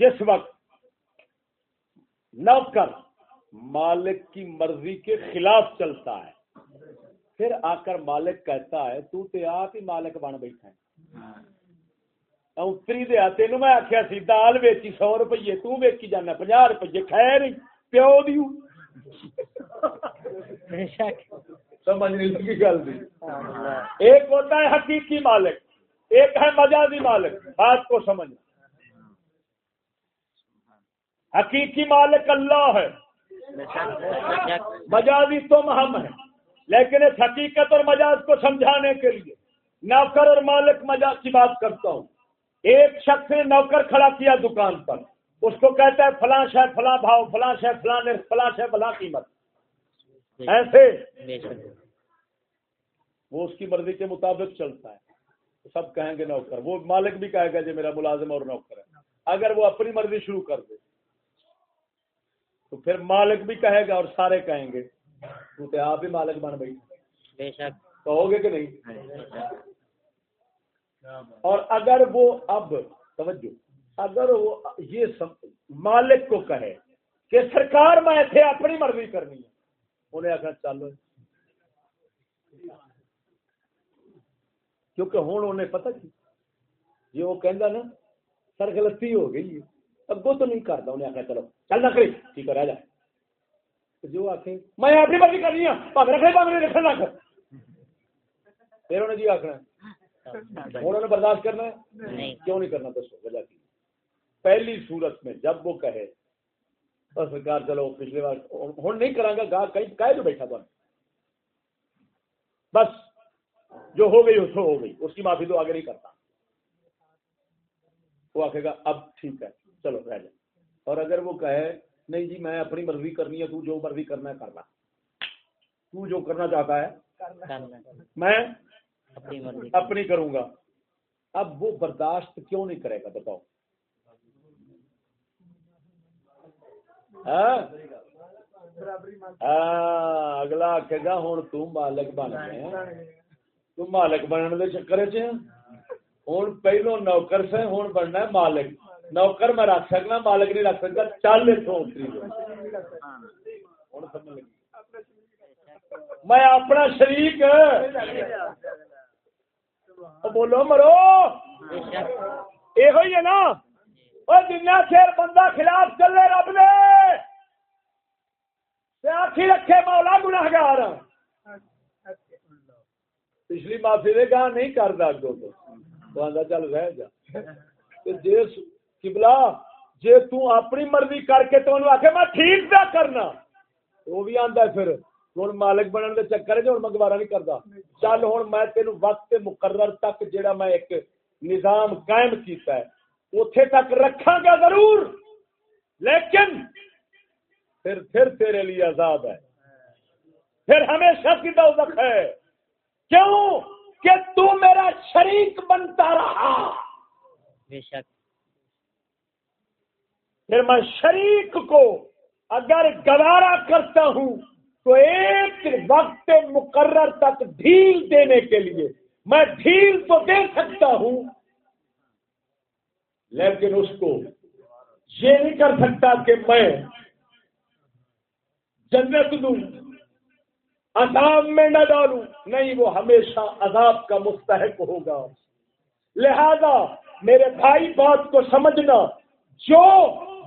جس وقت نوکر مالک کی مرضی کے خلاف چلتا ہے پھر آ کر مالک کہتا ہے تو تے آپ ہی مالک بن بیٹھا ہے۔ اتری دیا تین میں آخیا سی دال ویچی سو روپیے تو ویچی جانا پناہ روپیے خیر پیو دیو۔ سمجھ نہیں لگی گل ایک ہوتا ہے حقیقی مالک، ایک ہے مجازی مالک، بات کو سمجھ۔ حقیقی مالک اللہ ہے۔ مجازی تم ہم ہیں، لیکن اس حقیقت اور مجاز کو سمجھانے کے لیے نوکر اور مالک مجاز کی بات کرتا ہوں۔ ایک شخص نے نوکر کھڑا کیا دکان پر، اس کو کہتا ہے فلاں شہ فلاں بھاؤ، فلاں شہ فلاں فلاں شہ فلاں قیمت۔ ایسے وہ اس کی مرضی کے مطابق چلتا ہے۔ سب کہیں گے نوکر۔ وہ مالک بھی کہے گا جو میرا ملازم اور نوکر ہے۔ اگر وہ اپنی مرضی شروع کر دے تو پھر مالک بھی کہے گا اور سارے کہیں گے تو آپ ہی مالک بن گئی۔ کہو گے کہ نہیں؟ اور اگر وہ اب توجہ اگر وہ یہ مالک کو کہے کہ سرکار میں تھے اپنی مرضی کرنی ہے انہیں آخر چلو کیونکہ ہوں انہیں پتا کی جی وہ کہہ نا سر غلطی ہو گئی اگوں تو نہیں کرتا انہیں آخر چلو چل نہ کری ٹھیک ہے رہ جائے جو آخ میں اپنی مرضی کرنی ہوں پاگ رکھے پاگ رکھے نہ کر پھر انہیں جی آخنا انہوں نے برداشت کرنا ہے کیوں نہیں کرنا دسو وجہ کی پہلی صورت میں جب وہ کہے سرکار چلو پچھلے بار ہوں نہیں کرا گا گاہ کہیں کہے جو بیٹھا تھا بس جو ہو گئی اس ہو گئی۔ اس کی معافی تو آگے نہیں کرتا۔ وہ آخے گا اب ٹھیک ہے چلو رہ جائے۔ اور اگر وہ کہے نہیں جی میں اپنی مرضی کرنی ہے تو جو مرضی کرنا ہے کرنا تو جو کرنا چاہتا ہے میں اپنی کروں گا۔ اب وہ برداشت کیوں نہیں کرے گا؟ بتاؤ۔ ہاں؟, ہاں؟ اگلا آخے گا ہوں تالک بن گیا تالک بننے کے چکر چ ہوں پہلو نوکر سے ہوں بننا مالک۔ نوکر میں رکھ سکنا، مالک نہیں رکھ سکتا، چل اتوں میں اپنا شریک ہاں۔ بولو، مرو۔ یہ نا۔ اور جنا چیر بندہ خلاف چلے رب نے۔ آخی رکھے مولا گناگار پچھلی معافی دے گاہ نہیں کرتا اگوں تو۔ چل رہ جا۔ جی کبلا جی تپنی مرضی کر کے تو آخ میں ٹھیک پہ کرنا۔ وہ بھی آتا پھر۔ ہوں مالک بننے کے چکر ہے ہوں میں گوارا نہیں کرتا چل ہوں میں تین وقت مقرر تک جہاں میں ایک نظام قائم کیتا ہے۔ اتے تک رکھا گا ضرور لیکن پھر پھر تیرے لیے عذاب ہے۔ پھر ہمیشہ کی دوزخ ہے۔ کیوں؟ کہ تو میرا شریک بنتا رہا۔ بے شک۔ پھر میں شریک کو اگر گوارا کرتا ہوں تو ایک وقت مقرر تک ڈھیل دینے کے لیے میں ڈھیل تو دے سکتا ہوں لیکن اس کو یہ نہیں کر سکتا کہ میں جنت دوں، عذاب میں نہ ڈالوں۔ نہیں، وہ ہمیشہ عذاب کا مستحق ہوگا۔ لہذا میرے بھائی، بات کو سمجھنا، جو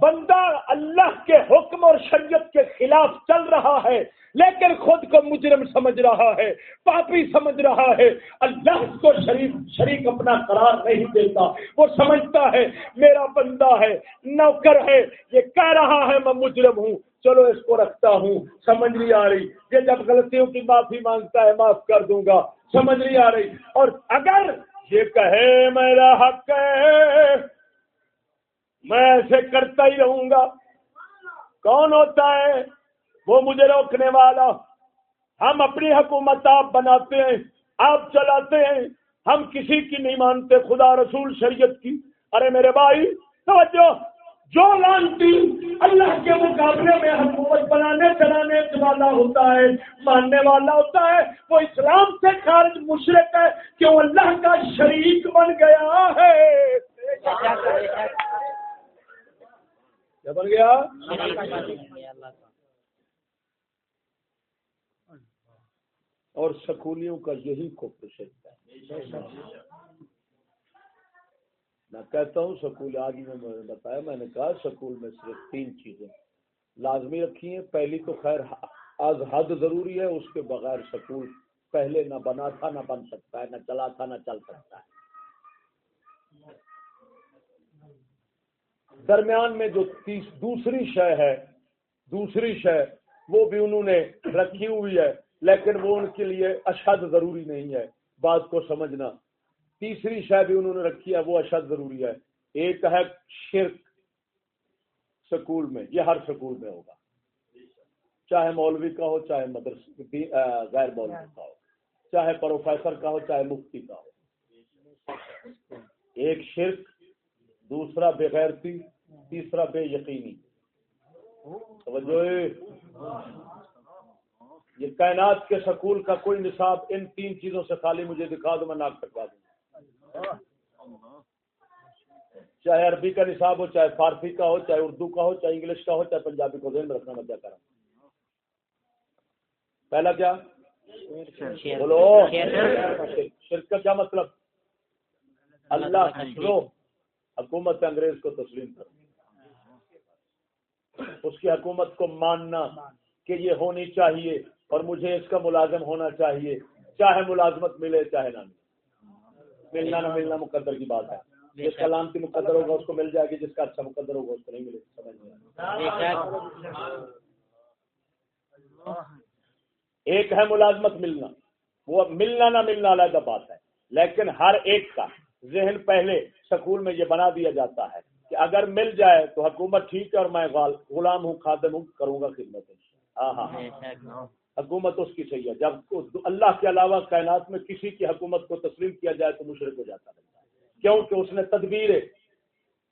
بندہ اللہ کے حکم اور شریعت کے خلاف چل رہا ہے، لیکن خود کو مجرم سمجھ رہا ہے، پاپی سمجھ رہا ہے۔ اللہ کو شریف، شریک اپنا قرار نہیں دیتا۔ وہ سمجھتا ہے، میرا بندہ ہے، نوکر ہے، یہ کہہ رہا ہے، میں مجرم ہوں۔ چلو اس کو رکھتا ہوں۔ سمجھ نہیں آ رہی۔ یہ جب غلطیوں کی معافی مانگتا ہے، معاف کر دوں گا۔ سمجھ نہیں آ رہی۔ اور اگر یہ کہے، میرا حق ہے میں ایسے کرتا ہی رہوں گا۔ کون ہوتا ہے؟ وہ مجھے روکنے والا۔ ہم اپنی حکومت آپ بناتے ہیں، آپ چلاتے ہیں۔ ہم کسی کی نہیں مانتے، خدا رسول شریعت کی۔ ارے میرے بھائی، توجہ۔ جو لانتی اللہ کے مقابلے میں حکومت بنانے، چلانے والا ہوتا ہے، ماننے والا ہوتا ہے، وہ اسلام سے خارج مشرق ہے کہ وہ اللہ کا شریک بن گیا ہے۔ کیا بن گیا؟ اور سکولیوں کا یہی شکتا ہے۔ میں کہتا ہوں سکول آج میں نے بتایا، میں نے کہا سکول میں صرف تین چیزیں لازمی رکھی ہیں۔ پہلی تو خیر، آج حد ضروری ہے، اس کے بغیر سکول پہلے نہ بنا تھا، نہ بن سکتا ہے، نہ چلا تھا، نہ چل سکتا ہے۔ درمیان میں جو تیس دوسری شے ہے، دوسری شے، وہ بھی انہوں نے رکھی ہوئی ہے، لیکن وہ ان کے لیے اشد ضروری نہیں ہے۔ بات کو سمجھنا، تیسری شے بھی انہوں نے رکھی ہے، وہ اشد ضروری ہے۔ ایک ہے شرک سکول میں، یہ ہر سکول میں ہوگا۔ چاہے مولوی کا ہو، چاہے مدرس غیر مولوی کا ہو۔ چاہے پروفیسر کا ہو، چاہے مفتی کا ہو۔ ایک شرک دوسرا بغیرتی تیسرا بے یقینی۔ یہ کائنات کے سکول کا کوئی نصاب ان تین چیزوں سے خالی مجھے دکھا دو، میں ناک ٹکوا دوں۔ چاہے عربی کا نصاب ہو، چاہے فارسی کا ہو، چاہے اردو کا ہو، چاہے انگلش کا ہو، چاہے پنجابی کو ذہن میں رکھنا میں کیا پہلا کیا؟ بولو۔ شرک کا کیا مطلب؟ اللہ حکومت انگریز کو تسلیم کرو۔ اس کی حکومت کو ماننا کہ یہ ہونی چاہیے اور مجھے اس کا ملازم ہونا چاہیے، چاہے ملازمت ملے، چاہے نہ ملے۔ ملنا نہ ملنا مقدر کی بات ہے۔ جس کا لانتی مقدر ہوگا اس کو مل جائے گی، جس کا اچھا مقدر ہوگا اس کو نہیں ملے سمجھ ایک ہے ملازمت ملنا۔ وہ ملنا نہ ملنا علیحدہ بات ہے، لیکن ہر ایک کا۔ ذہن پہلے سکول میں یہ بنا دیا جاتا ہے کہ اگر مل جائے تو حکومت ٹھیک ہے اور میں غلام ہوں خادم ہوں کروں گا خدمت ہاں ہاں حکومت اس کی صحیح ہے۔ جب اللہ کے علاوہ کائنات میں کسی کی حکومت کو تسلیم کیا جائے تو مشرق ہو جاتا ہے۔ کیونکہ اس نے تدبیر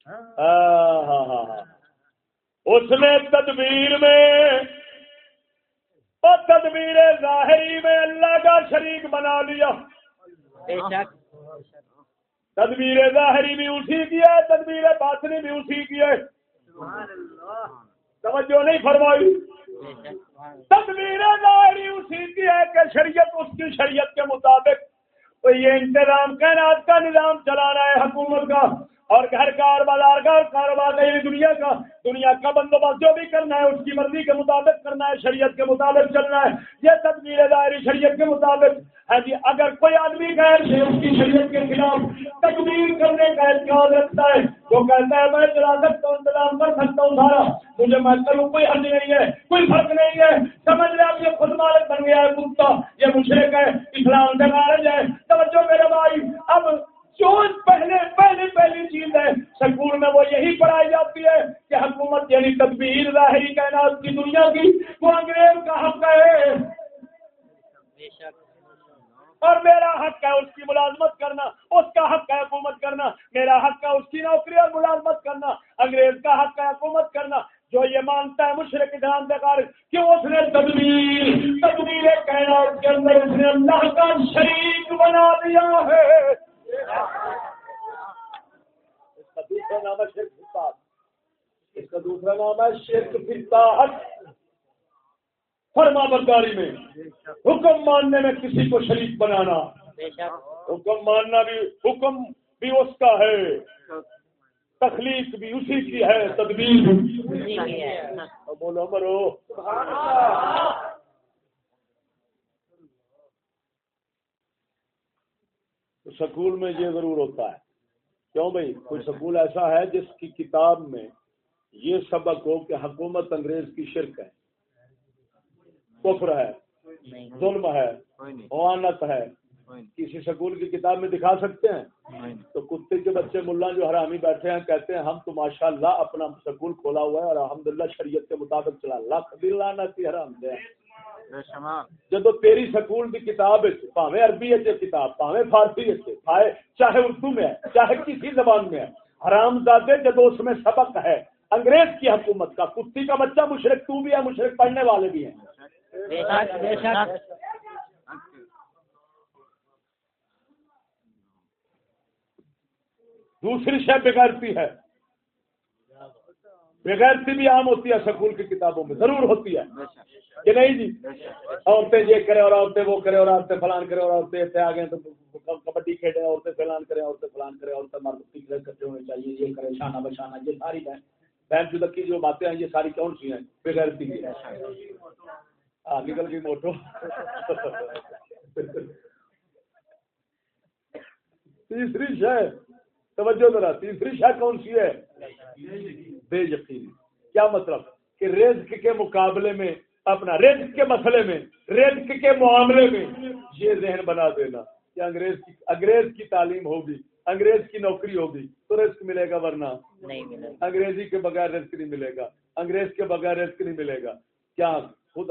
ہاں ہاں ہاں ہاں۔ اس نے تدبیر میں اور تدبیر ظاہری میں اللہ کا شریک بنا لیا۔ تدبیر ظاہری بھی اسی کی ہے، تدبیر باطنی بھی اسی کی ہے۔ توجہ نہیں فرمائی۔ تدبیر ظاہری اسی کی ہے کہ شریعت اس کی شریعت کے مطابق۔ تو یہ انتظام، کائنات کا نظام چلا رہا ہے حکومت کا۔ اور گھر کا اور بازار کا اور کاروبار کا یعنی دنیا کا دنیا کا بندوبست جو بھی کرنا ہے، اس کی مرضی کے مطابق کرنا ہے، شریعت کے مطابق چلنا ہے، یہ تدبیر دائری شریعت کے مطابق۔ ہے جی اگر کوئی آدمی غیر سے اس کی شریعت کے خلاف تدبیر کرنے کا اعتقاد رکھتا ہے، تو کہتا ہے، میں چلا سکتا ہوں انتظام کر سکتا ہوں سارا، مجھے میں کروں، کوئی حل نہیں ہے، کوئی فرق نہیں ہے۔ سمجھ لیں آپ یہ خود مالک بن گیا ہے کتا یہ مشرق ہے، اسلام سے مارج ہے۔ توجہ میرے بھائی، اب جو پہلے پہلی پہلی چیز ہے سکول میں وہ یہی پڑھائی جاتی ہے کہ حکومت یعنی تدبیر ظاہری کائنات کی دنیا کی، وہ انگریز کا حق ہے۔ اور میرا حق ہے اس کی ملازمت کرنا، اس کا حق ہے حکومت کرنا۔ میرا حق ہے اس کی نوکری اور ملازمت کرنا۔ انگریز کا حق ہے حکومت کرنا۔ جو یہ مانتا ہے مشرق جان کر کہ اس نے تدبیر تدبیر کائنات کے اندر اس نے اللہ کا شریک بنا دیا ہے۔ اس کا دوسرا نام ہے شرک اس کا دوسرا نام ہے شرک فرما برداری میں۔ حکم ماننے میں کسی کو شریک بنانا۔ حکم ماننا بھی حکم بھی اس کا ہے۔ تخلیق بھی اسی کی ہے تدبیر بھی۔ بولو مرو۔ سکول میں یہ ضرور ہوتا ہے۔ کیوں بھائی؟ کوئی سکول ایسا ہے جس کی کتاب میں یہ سبق ہو کہ حکومت انگریز کی شرک ہے کفر ہے ظلم ہے اوانت ہے۔ کسی سکول کی کتاب میں دکھا سکتے ہیں؟ تو کتے کے بچے ملا جو حرامی بیٹھے ہیں کہتے ہیں ہم تو ماشاء اللہ اپنا سکول کھولا ہوا ہے اور الحمد شریعت کے مطابق چلا۔ لاکھ دل لانا سی حرام دے۔ جب تیری سکول کی کتاب پاوے عربی ہے کتاب پاوے فارسی ہے چاہے اردو میں ہے چاہے کسی زبان میں ہے حرام زادے جب اس میں سبق ہے انگریز کی حکومت کا کتی کا بچہ مشرق تو بھی ہے مشرق پڑھنے والے بھی ہیں۔ دوسری شے بغیرتی ہے۔ بغیرتی بھی عام ہوتی ہے سکول کی کتابوں میں ضرور ہوتی ہے۔ کہ نہیں جی؟ عورتیں یہ کرے اور عورتیں وہ کرے اور عورتیں فلان کرے اور عورتیں اتنے آ گئے تو کبڈی کھیلے عورتیں فلان کرے عورتیں فلان کرے عورتیں مرد کرتے ہونے چاہیے یہ کرے شانہ بشانہ یہ ساری بہن بہن جدہ کی جو باتیں ہیں یہ ساری کون سی ہیں بغیرتی کی ہاں نکل گئی موٹو۔ تیسری شے توجہ ذرا تیسری شے کون سی ہے؟ بے یقینی۔ کیا مطلب؟ کہ رزق کے مقابلے میں اپنا رزق کے مسئلے میں رزق کے معاملے میں یہ ذہن بنا دینا کہ انگریز کی انگریز کی تعلیم ہوگی انگریز کی نوکری ہوگی تو رزق ملے گا ورنہ۔ نہیں ملے انگریزی کے بغیر رزق نہیں ملے گا۔ انگریز کے بغیر رزق نہیں ملے گا۔ کیا خود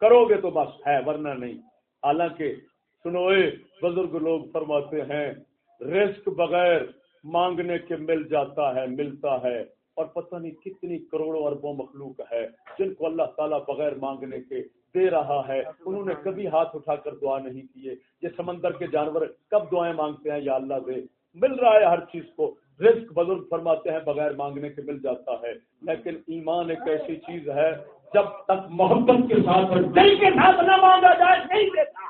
کرو گے تو بس ہے ورنہ نہیں۔ حالانکہ سنوئے بزرگ لوگ فرماتے ہیں رزق بغیر مانگنے کے مل جاتا ہے ملتا ہے۔ اور پتہ نہیں کتنی کروڑوں اربوں مخلوق ہے، جن کو اللہ تعالیٰ بغیر مانگنے کے دے رہا ہے۔ انہوں نے کبھی ہاتھ اٹھا کر دعا نہیں کیے۔ یہ سمندر کے جانور کب دعائیں مانگتے ہیں؟ یا اللہ دے۔ مل رہا ہے ہر چیز کو۔ رزق بزرگ فرماتے ہیں، بغیر مانگنے کے مل جاتا ہے۔ لیکن ایمان ایک ایسی چیز ہے، جب تک محبت کے ساتھ دل کے ساتھ نہ مانگا جائے، نہیں دیتا۔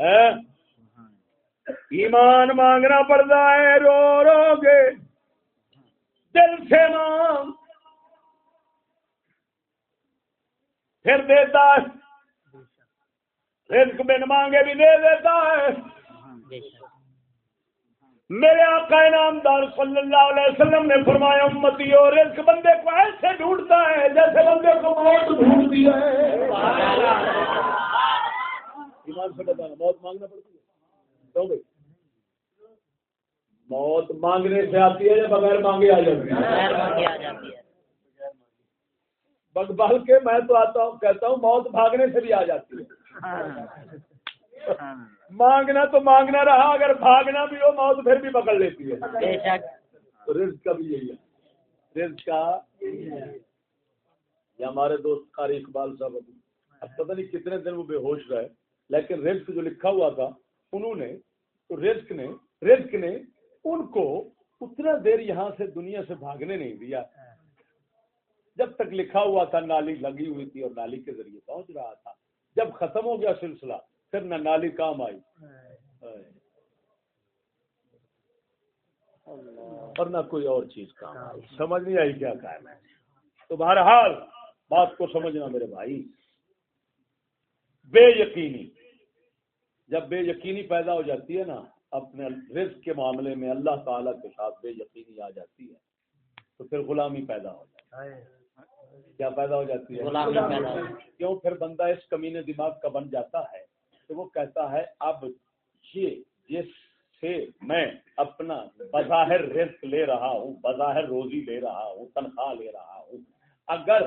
ہے؟ ایمان مانگنا پڑتا ہے رو رو کے دل سے مانگ۔ پھر دیتا ہے رزق بن مانگے بھی دے دیتا ہے۔ شک۔ میرے آقا نامدار صلی اللہ علیہ وسلم نے فرمایا امتی اور رزق بندے کو ایسے ڈھونڈتا ہے جیسے بندے کو موت ڈھونڈتی ہے۔ ایمان سے بتانا موت مانگنا پڑتی ہے۔ کیوں بھائی موت مانگنے سے آتی ہے یا بغیر مانگے آ جاتی ہے؟ غیر مانگی آ جاتی ہے۔ بگ بال کے میں تو آتا ہوں کہتا ہوں موت بھاگنے سے بھی آ جاتی ہے۔ مانگنا تو مانگنا رہا اگر بھاگنا بھی ہو موت پھر بھی پکڑ لیتی ہے۔ تو رزق کا بھی یہی ہے۔ رزق کا۔ یہ ہمارے دوست قاری اقبال صاحب اب پتہ نہیں کتنے دن وہ بے ہوش رہے لیکن رزق جو لکھا ہوا تھا انہوں نے تو رزق نے رزق نے ان کو اتنا دیر یہاں سے دنیا سے بھاگنے نہیں دیا۔ جب تک لکھا ہوا تھا نالی لگی ہوئی تھی اور نالی کے ذریعے پہنچ رہا تھا۔ جب ختم ہو گیا سلسلہ پھر نہ نالی کام آئی۔ اور نہ کوئی اور چیز کام آئی۔ سمجھ نہیں آئی کیا کام ہے تو بہرحال بات کو سمجھنا میرے بھائی بے یقینی جب بے یقینی پیدا ہو جاتی ہے نا اپنے رزق کے معاملے میں اللہ تعالیٰ کے ساتھ بے یقینی آ جاتی ہے تو پھر غلامی پیدا ہو جاتی ہے۔ کیا پیدا ہو جاتی ہے۔ کیوں پھر بندہ اس کمینے دماغ کا بن جاتا ہے؟ تو وہ کہتا ہے، اب یہ جس سے میں اپنا بظاہر رزق لے رہا ہوں، بظاہر روزی لے رہا ہوں، تنخواہ لے رہا ہوں، اگر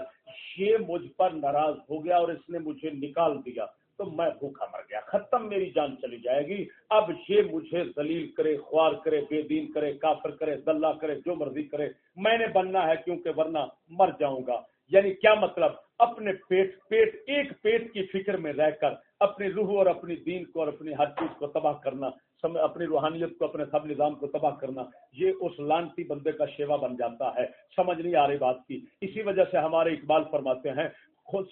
یہ مجھ پر ناراض ہو گیا اور اس نے مجھے نکال دیا، تو میں بھوکا مر گیا، ختم میری جان چلی جائے گی۔ اب یہ مجھے ذلیل کرے، خوار کرے، بے دین کرے، کافر کرے دلہ کرے، جو مرضی کرے، میں نے بننا ہے کیونکہ ورنہ مر جاؤں گا۔ یعنی کیا مطلب؟ اپنے پیٹ پیٹ، ایک پیٹ کی فکر میں رہ کر اپنی روح اور اپنی دین کو اور اپنی ہر چیز کو تباہ کرنا اپنی روحانیت کو، اپنے سب نظام کو تباہ کرنا، یہ اس لانتی بندے کا شیوا بن جاتا ہے۔ سمجھ نہیں آ رہی بات کی۔ اسی وجہ سے ہمارے اقبال فرماتے ہیں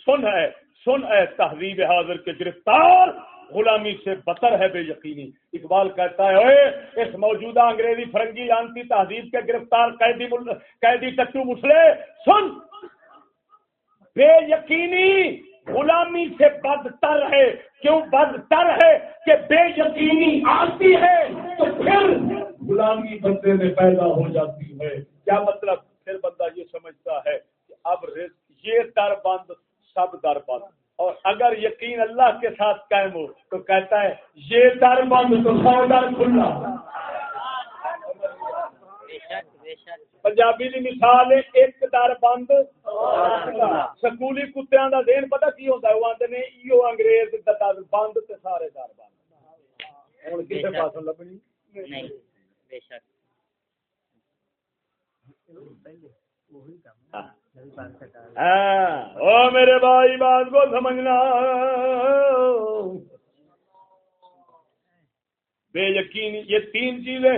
سن ہے سن ہے تحریب حاضر کے گرفتار، غلامی سے بطر ہے بے یقینی۔ اقبال کہتا ہے اوے اس موجودہ انگریزی فرنگی لانتی تہذیب کے گرفتار قیدی قیدی ٹچو مسلے سن۔ بے یقینی! غلامی سے بدتر ہے۔ کیوں بدتر ہے کہ بے یقینی آتی ہے تو پھر غلامی بندے میں پیدا ہو جاتی ہے۔ کیا مطلب؟ پھر بندہ یہ سمجھتا ہے کہ اب یہ در بند، سب در بند۔ اور اگر یقین اللہ کے ساتھ قائم ہو تو کہتا ہے، یہ در بند تو سو در کھلا۔ پنجابی کی مثال ہے ایک در بند سکولی کتیا کا دین پتا کی ہوتا ہے نے ایو انگریز در بند تے سارے در بند کسی پاس لبنی ہاں میرے بھائی بات کو سمجھنا بے یقین یہ تین چیزیں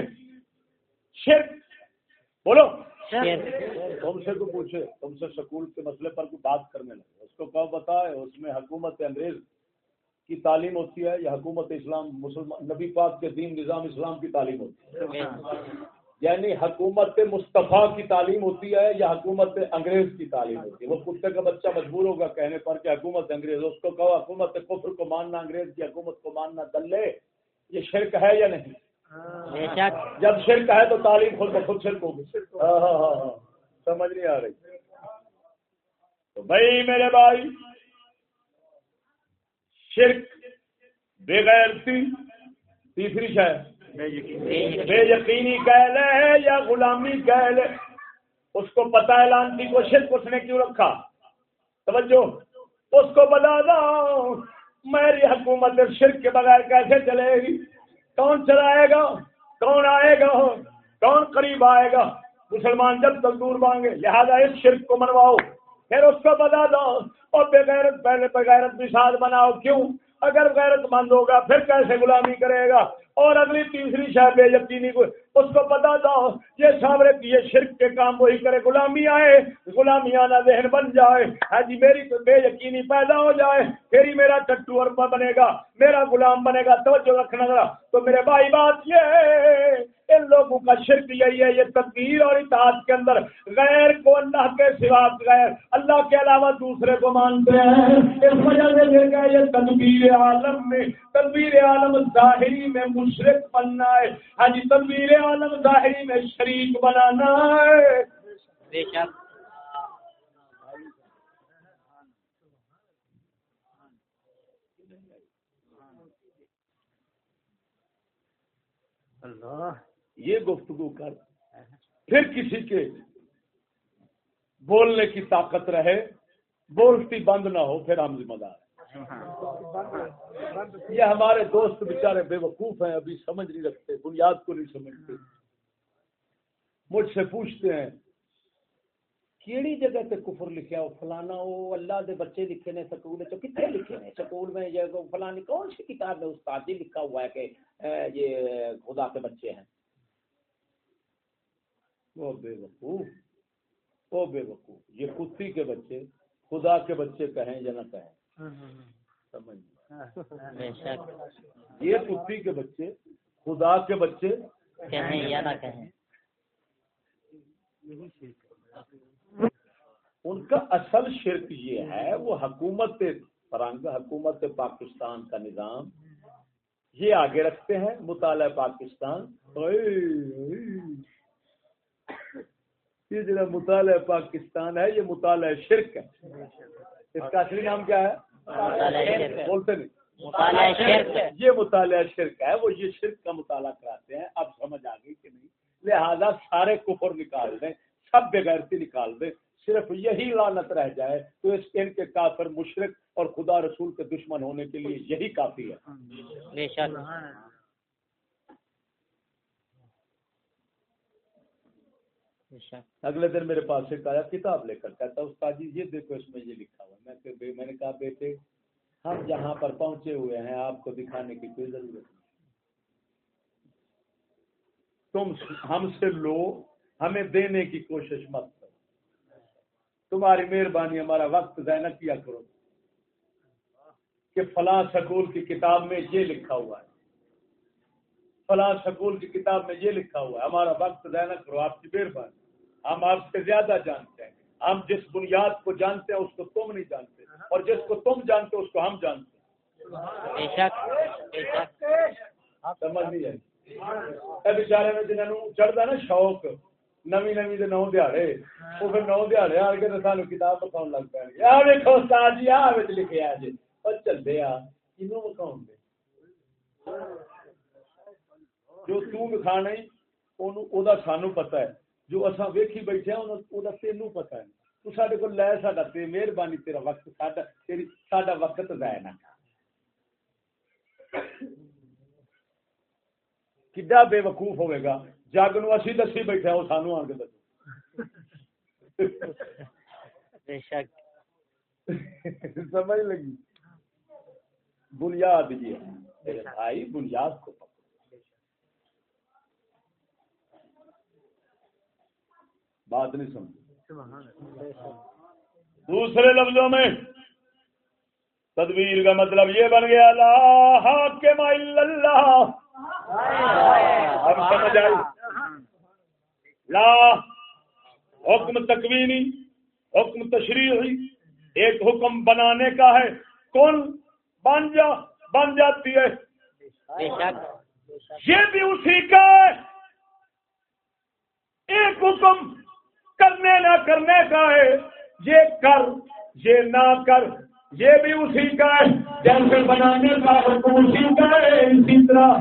شرک بولو۔ تم سے کو پوچھے تم سے سکول کے مسئلے پر کوئی بات کرنے لگے۔ اس کو کب بتائے اس میں حکومت انگریز کی تعلیم ہوتی ہے یا حکومت اسلام مسلمان نبی پاک کے دین نظام اسلام کی تعلیم ہوتی ہے؟ یعنی حکومت مصطفیٰ کی تعلیم ہوتی ہے یا حکومت انگریز کی تعلیم ہوتی ہے؟ وہ کتے کا بچہ مجبور ہوگا کہنے پر کہ حکومت انگریز اس کو کہو حکومت کفر کو ماننا انگریز کی حکومت کو ماننا دلے یہ شرک ہے یا نہیں؟ جب شرک ہے تو تعلیم خود بخود شرک ہوگی۔ ہاں ہاں ہاں ہاں۔ سمجھ نہیں آ رہی۔ تو بھائی میرے بھائی شرک بے غیرتی تیسری شاید بے یقینی۔ کہہ لے یا غلامی کہہ لے۔ اس کو پتا ہے لانتی کو شرک اس نے کیوں رکھا؟ توجہ۔ اس کو بتا دو میری حکومت شرک کے بغیر کیسے چلے گی؟ کون چلائے گا؟ کون آئے گا کون قریب آئے گا؟ مسلمان جب تک دور مانگے، لہذا اس شرک کو منواؤ۔ پھر اس کو بتا دو۔ اور بغیرت پہلے بغیرت نشاد بناؤ۔ کیوں؟ اگر غیرت مند ہوگا، پھر کیسے غلامی کرے گا؟ اور اگلی تیسری شہر بے یقینی کو اس کو پتا تھا، یہ سامنے یہ شرک کے کام وہی کرے، غلامی آئے غلامی آنا ذہن بن جائے ہاں جی میری بے یقینی پیدا ہو جائے، پھر ہی میرا ٹٹو اور بنے گا، میرا غلام بنے گا، توجہ رکھنا ذرا۔ تو میرے بھائی، بات یہ ان لوگوں کا شرک یہی ہے، یہ تدبیر اور اطاعت کے اندر غیر کو اللہ کے سوا غیر اللہ کے علاوہ دوسرے کو مانتے ہیں۔ اس وجہ سے پھر یہ تدبیر عالم میں تدبیر عالم ظاہری میں مشرق بننا ہے۔ ہاں جی تدبیر عالم ظاہری میں شریک بنانا ہے۔ بے شک اللہ یہ گفتگو کر۔ پھر کسی کے بولنے کی طاقت رہے بولتی بند نہ ہو پھر ہم ذمہ دار۔ یہ ہمارے دوست بیچارے بے وقوف ہیں ابھی سمجھ نہیں رکھتے بنیاد کو نہیں سمجھتے۔ مجھ سے پوچھتے ہیں کیڑی جگہ تے کفر لکھیا ہو فلانا وہ اللہ دے بچے لکھے نے سکول چ کتنے لکھے نے سکول میں؟ یہ فلانی کون سی کتاب میں استاد جی لکھا ہوا ہے کہ یہ خدا کے بچے ہیں۔ وہ بے وقوف وہ بے وقوف۔ یہ کتی کے بچے خدا کے بچے کہیں یا نہ کہیں۔ سمجھ یہ کتی کے بچے خدا کے بچے۔ کہیں یا نہ کہیں۔ ان کا اصل شرک یہ ہے وہ حکومت فرنگ حکومت پاکستان کا نظام۔ یہ آگے رکھتے ہیں مطالعہ پاکستان۔ یہ جو مطالعہ پاکستان ہے یہ مطالعہ شرک ہے۔ اس کا اصلی نام کیا ہے؟ بولتے نہیں۔ مطالعہ شرک یہ مطالعہ شرک ہے۔ وہ یہ شرک کا مطالعہ کراتے ہیں۔ اب سمجھ آ گئی کہ نہیں۔ لہذا سارے کفر نکال دیں سب بغیرتی نکال دیں۔ صرف یہی لانت رہ جائے تو اس ان کے کافر مشرق اور خدا رسول کے دشمن ہونے کے لیے یہی کافی ہے بے شک بے شک اچھا۔ اگلے دن میرے پاس ایک آیا، کتاب لے کر کہتا استاد جی یہ دیکھو، اس میں یہ لکھا ہوا میں کہ میں نے کہا، بیٹے، ہم جہاں پر پہنچے ہوئے ہیں، آپ کو دکھانے کی کوئی ضرورت نہیں۔ تم، ہم سے لو، ہمیں دینے کی کوشش مت کرو۔ تمہاری مہربانی، ہمارا وقت ضائع نہ کیا کرو۔ کہ فلاں سکول کی کتاب میں یہ لکھا ہوا ہے۔ فلاں سکول کی کتاب میں یہ لکھا ہوا ہے۔ ہمارا وقت ضائع نہ کرو، آپ کی مہربانی۔ ہم آپ سے زیادہ جانتے ہیں۔ ہم جس بنیاد کو جانتے ہیں اس کو تم نہیں جانتے۔ اور جس کو تم جانتے اس کو ہم جانتے سمجھ نہیں بیچارے میں جنہاں نوں چڑھدا نا شوق نوی نوی دے نو دیہاڑے وہ پھر نو دیہاڑے آ کے سانو کتاب بکھاؤن لگ گے آ استاد جی آ وچ لکھیا جی او چلدے آ کینوں بکھاؤن دے؟ جو تو اونوں او دا سانو پتہ ہے۔ جو اساں ویکھی بیٹھے ہاں او دا تینوں پتہ ہے۔ تو ساڈے کول لے ساڈا تے مہربانی تیرا وقت ساڈا تیری ساڈا وقت ضائع نہ کر۔ کڈا بے وقوف ہوئے گا؟ جگ نو اسی دسی بیٹھے وہ سانو آن کے دسو۔ بے شک۔ سمجھ لگی؟ بنیاد یہ ہے۔ میرے بھائی بنیاد کو پکڑو۔ بات نہیں سمجھ دوسرے لفظوں میں تدبیر کا مطلب یہ بن گیا لا حاکم الا اللہ۔ اب سمجھ آئی؟ لا حکم تکوینی حکم تشریحی ایک حکم بنانے کا ہے۔ کون؟ بن جا بن جاتی ہے۔ بے شک۔ یہ بھی اسی کا ہے۔ ایک حکم کرنے نہ کرنے کا ہے۔ یہ کر، یہ نہ کر، یہ بھی اسی کا ہے۔ جیسے بنانے کا حکم اسی کا ہے، اسی طرح۔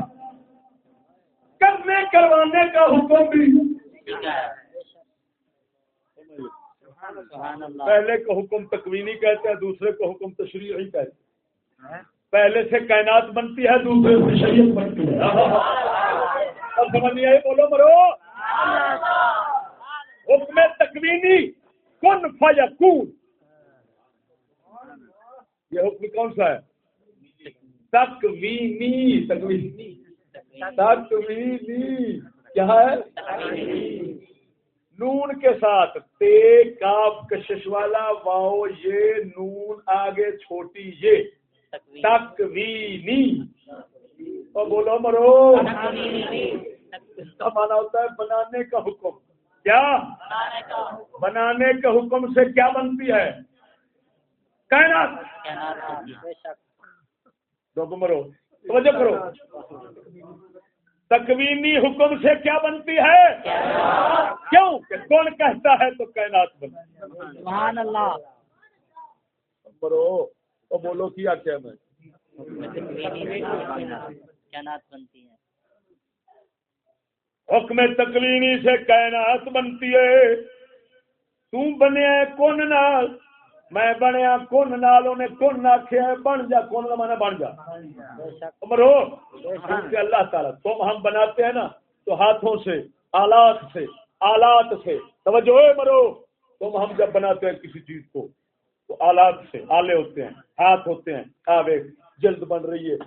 کرنے، کروانے کا حکم بھی۔ پہلے کو حکم تکوینی کہتے ہیں، دوسرے کو حکم تشریحی کہتے ہیں۔ پہلے سے کائنات بنتی ہے، دوسرے سے شریعت بنتی ہے۔ سمجھ نہیں آئی؟ بولو مرو۔ حکم تکوینی کن فیکون؟ یہ حکم کون سا ہے؟ تکوینی تکوینی تکوینی کیا ہے؟ نون کے ساتھ تے کاف کشش والا واؤ یہ نون آگے چھوٹی یہ۔ تکوینی۔ اور بولو مرو۔ اس کا مانا ہوتا ہے بنانے کا حکم۔ کیا بنانے کے حکم سے کیا بنتی ہے؟ کائنات۔ دو مرو توجہ کرو۔ تکوینی حکم سے کیا بنتی ہے؟ کیوں؟ کہ کون کہتا ہے تو کائنات بنتی ہے۔ سبحان اللہ۔ مرو تو بولو کیا کیا میں۔ کائنات۔ بنتی ہیں حکم تکوینی سے کائنات بنتی ہے۔ تو بنیا ہے کون نال؟ میں بنیا کون نال، انہیں کون آخیا بن جا کون کا مانا بن جا۔ بے مرو کیونکہ اللہ تعالیٰ، تم ہم بناتے ہیں نا، تو ہاتھوں سے، آلات سے آلات سے۔ توجہ مرو تم ہم جب بناتے ہیں کسی چیز کو، تو آلات سے، آلے ہوتے ہیں، ہاتھ ہوتے ہیں۔ ہاں، آوے جلد بن رہی ہے۔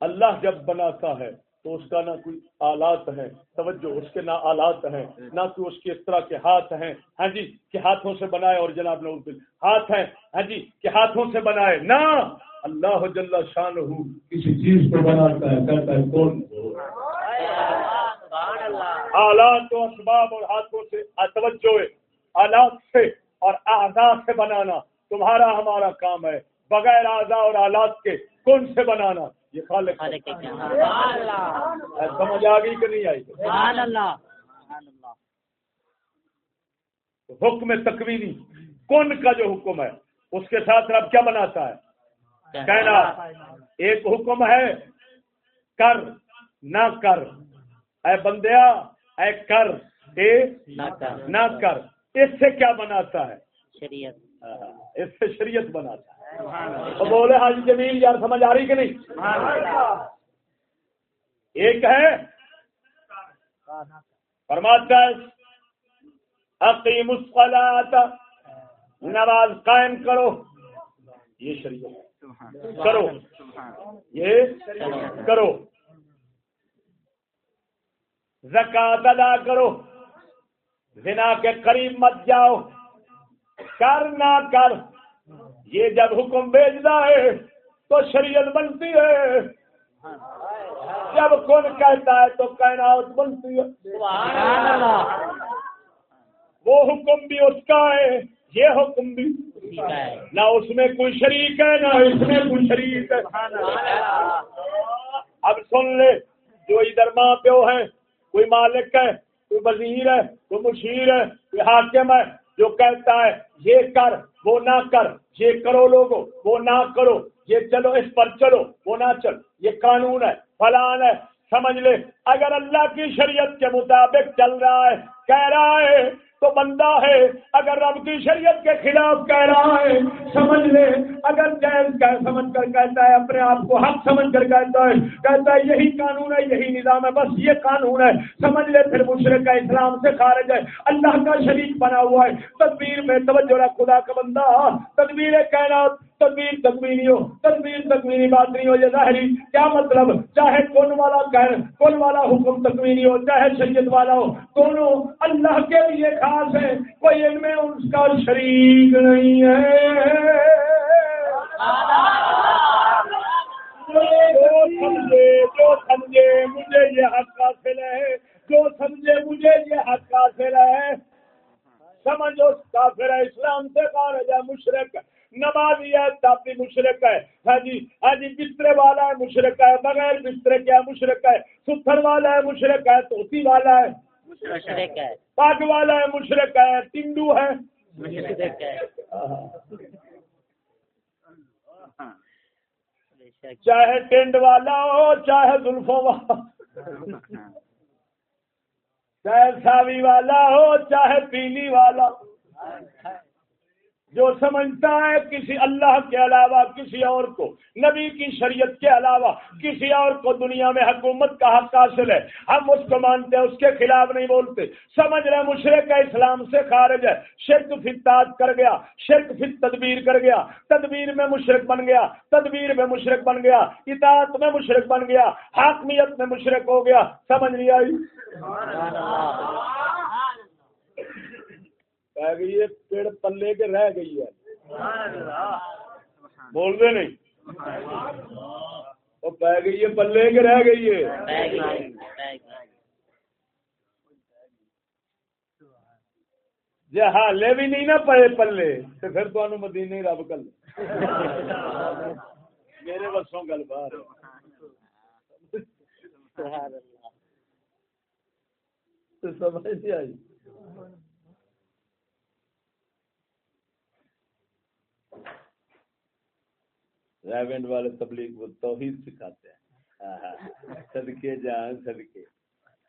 اللہ جب بناتا ہے تو اس کا نہ کوئی آلات ہے توجہ، اس کے نہ آلات ہیں، نہ کوئی اس کے اس طرح کے ہاتھ ہیں۔ ہاں جی کہ ہاتھوں سے بنائے اور جناب نے ہاتھ ہیں ہاں جی کہ ہاتھوں سے بنائے۔ نہ! اللہ جل شان ہو کسی چیز کو بناتا ہے کہتا ہے، کون؟ آلات و اسباب اور ہاتھوں سے۔ توجہ، آلات سے اور اعضاء سے بنانا۔ تمہارا ہمارا کام ہے۔ بغیر اعضاء اور آلات کے کون سے بنانا؟ یہ خالق ہے۔ سبحان اللہ۔ سمجھ آ گئی کہ نہیں آئی؟ سبحان اللہ۔ سبحان اللہ۔ حکم تکوینی۔ کون کا جو حکم ہے؟ اس کے ساتھ رب کیا بناتا ہے؟ کہنا۔ ایک حکم ہے کر نہ کر۔ اے بندیا اے کر اے نہ کر۔ اس سے کیا بناتا ہے؟ شریعت۔ اس سے شریعت بناتا ہے۔ بولے حاجی جمیل یار سمجھ آ رہی کہ نہیں؟ ایک ہے فرماتا ہے عقیم الصلاۃ نماز قائم کرو۔ یہ شریعت کرو۔ یہ کرو۔ زکات ادا کرو۔ زنا کے قریب مت جاؤ۔ کر نہ کر۔ یہ جب حکم بھیجنا ہے تو شریعت بنتی ہے۔ جب کون کہتا ہے تو کائنات بنتی ہے۔ وہ حکم بھی اس کا ہے، یہ حکم بھی۔ نہ اس میں کوئی شریک ہے، نہ اس میں کوئی شریک ہے۔ اب سن لے، جو ادھر ماں پیو ہے کوئی مالک ہے، کوئی وزیر ہے، کوئی مشیر ہے، کوئی حاکم ہے جو کہتا ہے، یہ کر، وہ نہ کر، یہ کرو لوگوں، وہ نہ کرو، یہ چلو اس پر چلو، وہ نہ چلو، یہ قانون ہے، فلان ہے، سمجھ لے، اگر اللہ کی شریعت کے مطابق چل رہا ہے، کہہ رہا ہے بندہ ہے، اگر رب کی شریعت کے خلاف کہہ رہا ہے، سمجھ لے۔ اگر جائز سمجھ کر کہتا ہے، اپنے آپ کو حق سمجھ کر کہتا ہے کہتا ہے یہی قانون ہے، یہی نظام ہے، بس یہ قانون ہے۔ سمجھ لے پھر مشرق کا اسلام سے خارج ہے۔ اللہ کا شریک بنا ہوا ہے۔ تدبیر میں توجہ رکھ، خدا کا بندہ۔ تدبیر کائنات تدبیر تدبینی ہو تدبیر تدبینی بات نہیں ہو یہ ظاہری، کیا مطلب؟ چاہے کون والا کہہ کون والا حکم تدبینی ہو، چاہے شریعت والا ہو، دونوں اللہ کے لیے خاص ہے کوئی ان میں اس کا شریک نہیں ہے۔ جو سمجھے جو سمجھے مجھے یہ حق حاصل ہے، جو سمجھے مجھے یہ حق حاصل ہے۔ سمجھو، کافر ہے، اسلام سے خارج ہے مشرق نمازی ہے تاپی مشرق ہے۔ ہاں جی ہاں جی بسترے والا ہے مشرق ہے بغیر بسترے کیا مشرق ہے۔ ستھر والا ہے مشرق ہے توتی والا ہے۔ مشرق ہے۔ والا ہے مشرق ہے ٹنڈو ہے۔ مشرق ہے۔ چاہے ٹینڈ والا ہو چاہے زلفوں والا۔ چاہے ساوی والا ہو چاہے پیلی والا۔ جو سمجھتا ہے کسی اللہ کے علاوہ، کسی اور کو، نبی کی شریعت کے علاوہ، کسی اور کو دنیا میں حکومت کا حق حاصل ہے۔ ہم اس کو مانتے ہیں، اس کے خلاف نہیں بولتے۔ سمجھ رہے مشرق اسلام سے خارج ہے۔ شرک فتاد کر گیا، شرک فت تدبیر کر گیا۔ تدبیر میں مشرق بن گیا، تدبیر میں مشرق بن گیا۔ اطاعت میں مشرق بن گیا، حاکمیت میں مشرق ہو گیا۔ سمجھ نہیں آئی؟ کہہ گئی ہے پیڑ پلے کے رہ گئی ہے بول دے نہیں وہ پہ گئی ہے پلے کے رہ گئی ہے جی حالے بھی نہیں نا پے پلے تو پھر تو مدینے رب کل میرے بسوں گل باہر سمجھ نہیں آئی ریونڈ والے تبلیغ وہ توحید سکھاتے ہیں صدقے جان صدقے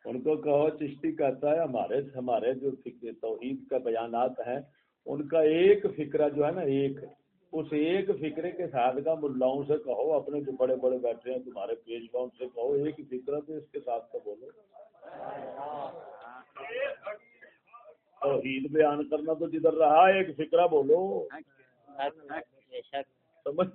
ان کو کہو چشتی کہتا ہے ہمارے ہمارے جو توحید کا بیانات ہیں ان کا ایک فکرہ جو ہے نا ایک اس ایک فکرے کے ساتھ کا ملاؤں سے کہو اپنے جو بڑے بڑے بیٹھے ہیں تمہارے پیشواؤں سے کہو ایک فکرہ تو اس کے ساتھ کا بولو توحید بیان کرنا تو جدھر رہا ایک فکرہ بولو سمجھ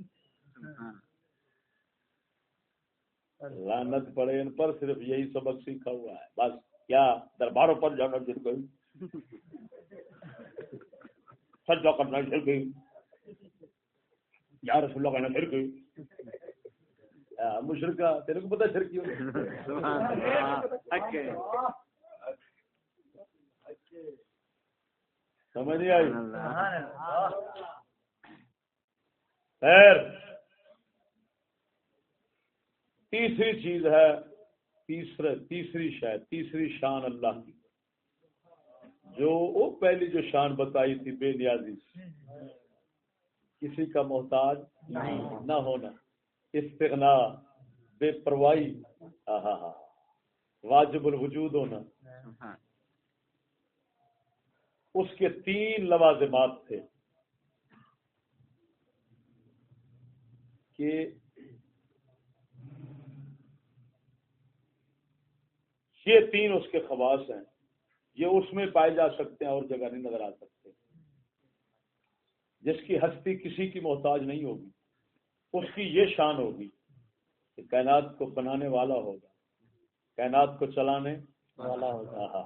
لانت پڑے ان پر صرف یہی سبق سیکھا ہوا ہے۔ بس کیا درباروں پر جانا گر گئی۔ سجا کرنا گر گئی۔ یا رسول اللہ کہنا گر گئی۔ مشرقہ تیرے کو پتا شرکی سمجھ نہیں آئی؟ خیر۔ تیسری چیز ہے تیسرے تیسری شاید تیسری شان اللہ کی۔ جو وہ پہلی جو شان بتائی تھی بے نیازی کسی کا محتاج نہ ہونا۔ استغنا بے پرواہی۔ واجب الوجود ہونا۔ اس کے تین لوازمات تھے کہ یہ تین اس کے خواص ہیں۔ یہ اس میں پائے جا سکتے ہیں اور جگہ نہیں نظر آ سکتے۔ جس کی ہستی کسی کی محتاج نہیں ہوگی، اس کی یہ شان ہوگی کہ کائنات کو بنانے والا ہوگا، کائنات کو چلانے والا ہوگا۔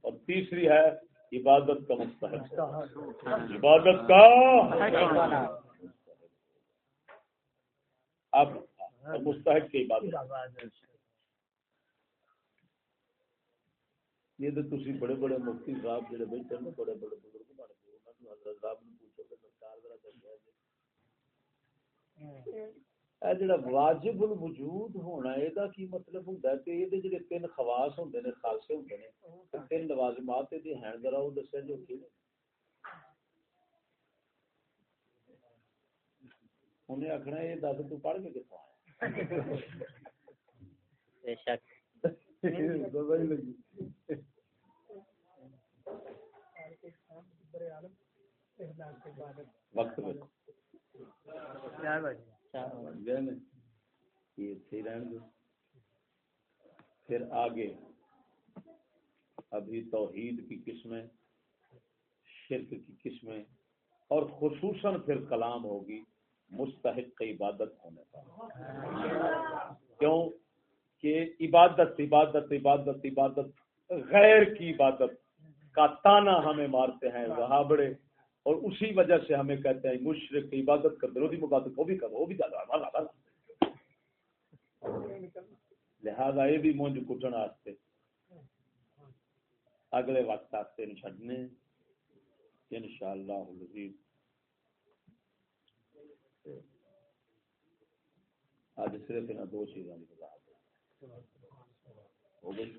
اور تیسری ہے عبادت کا مستحق۔ عبادت کا اب مستحق کی عبادت۔ یہ تو تسی بڑے بڑے مفتی صاحب جڑے بیٹھے ہیں بڑے بڑے بزرگ بن گئے انہاں نوں حضرت صاحب نے پوچھو کہ سرکار ذرا دسیا جی۔ اے جڑا واجب الوجود ہونا اے دا کی مطلب ہوندا ہے کہ اے دے جڑے تین خواص ہوندے نے خاصے ہوندے نے تے تین لوازمات دے ہیں ذرا او دسیا جو کہ انہیں آخنا یہ دس تو پڑھ کے کتوں آیا بے شک۔ وقت یہ رہن دو۔ پھر آگے۔ ابھی توحید کی قسمیں شرک کی قسمیں اور خصوصاً پھر کلام ہوگی مستحق عبادت ہونے کا کیوں؟ کہ عبادت عبادت عبادت عبادت غیر کی عبادت۔ کا تانا ہمیں مارتے ہیں رہابڑے اور اسی وجہ سے ہمیں کہتے ہیں، مشرق کی عبادت کر دو مبادت وہ بھی کرو وہ بھی زیادہ لہذا یہ بھی مونج کٹن واسطے اگلے وقت واسطے چڈنے ان شاء اللہ اج صرف انہیں دو چیزوں کی ہو گئی؟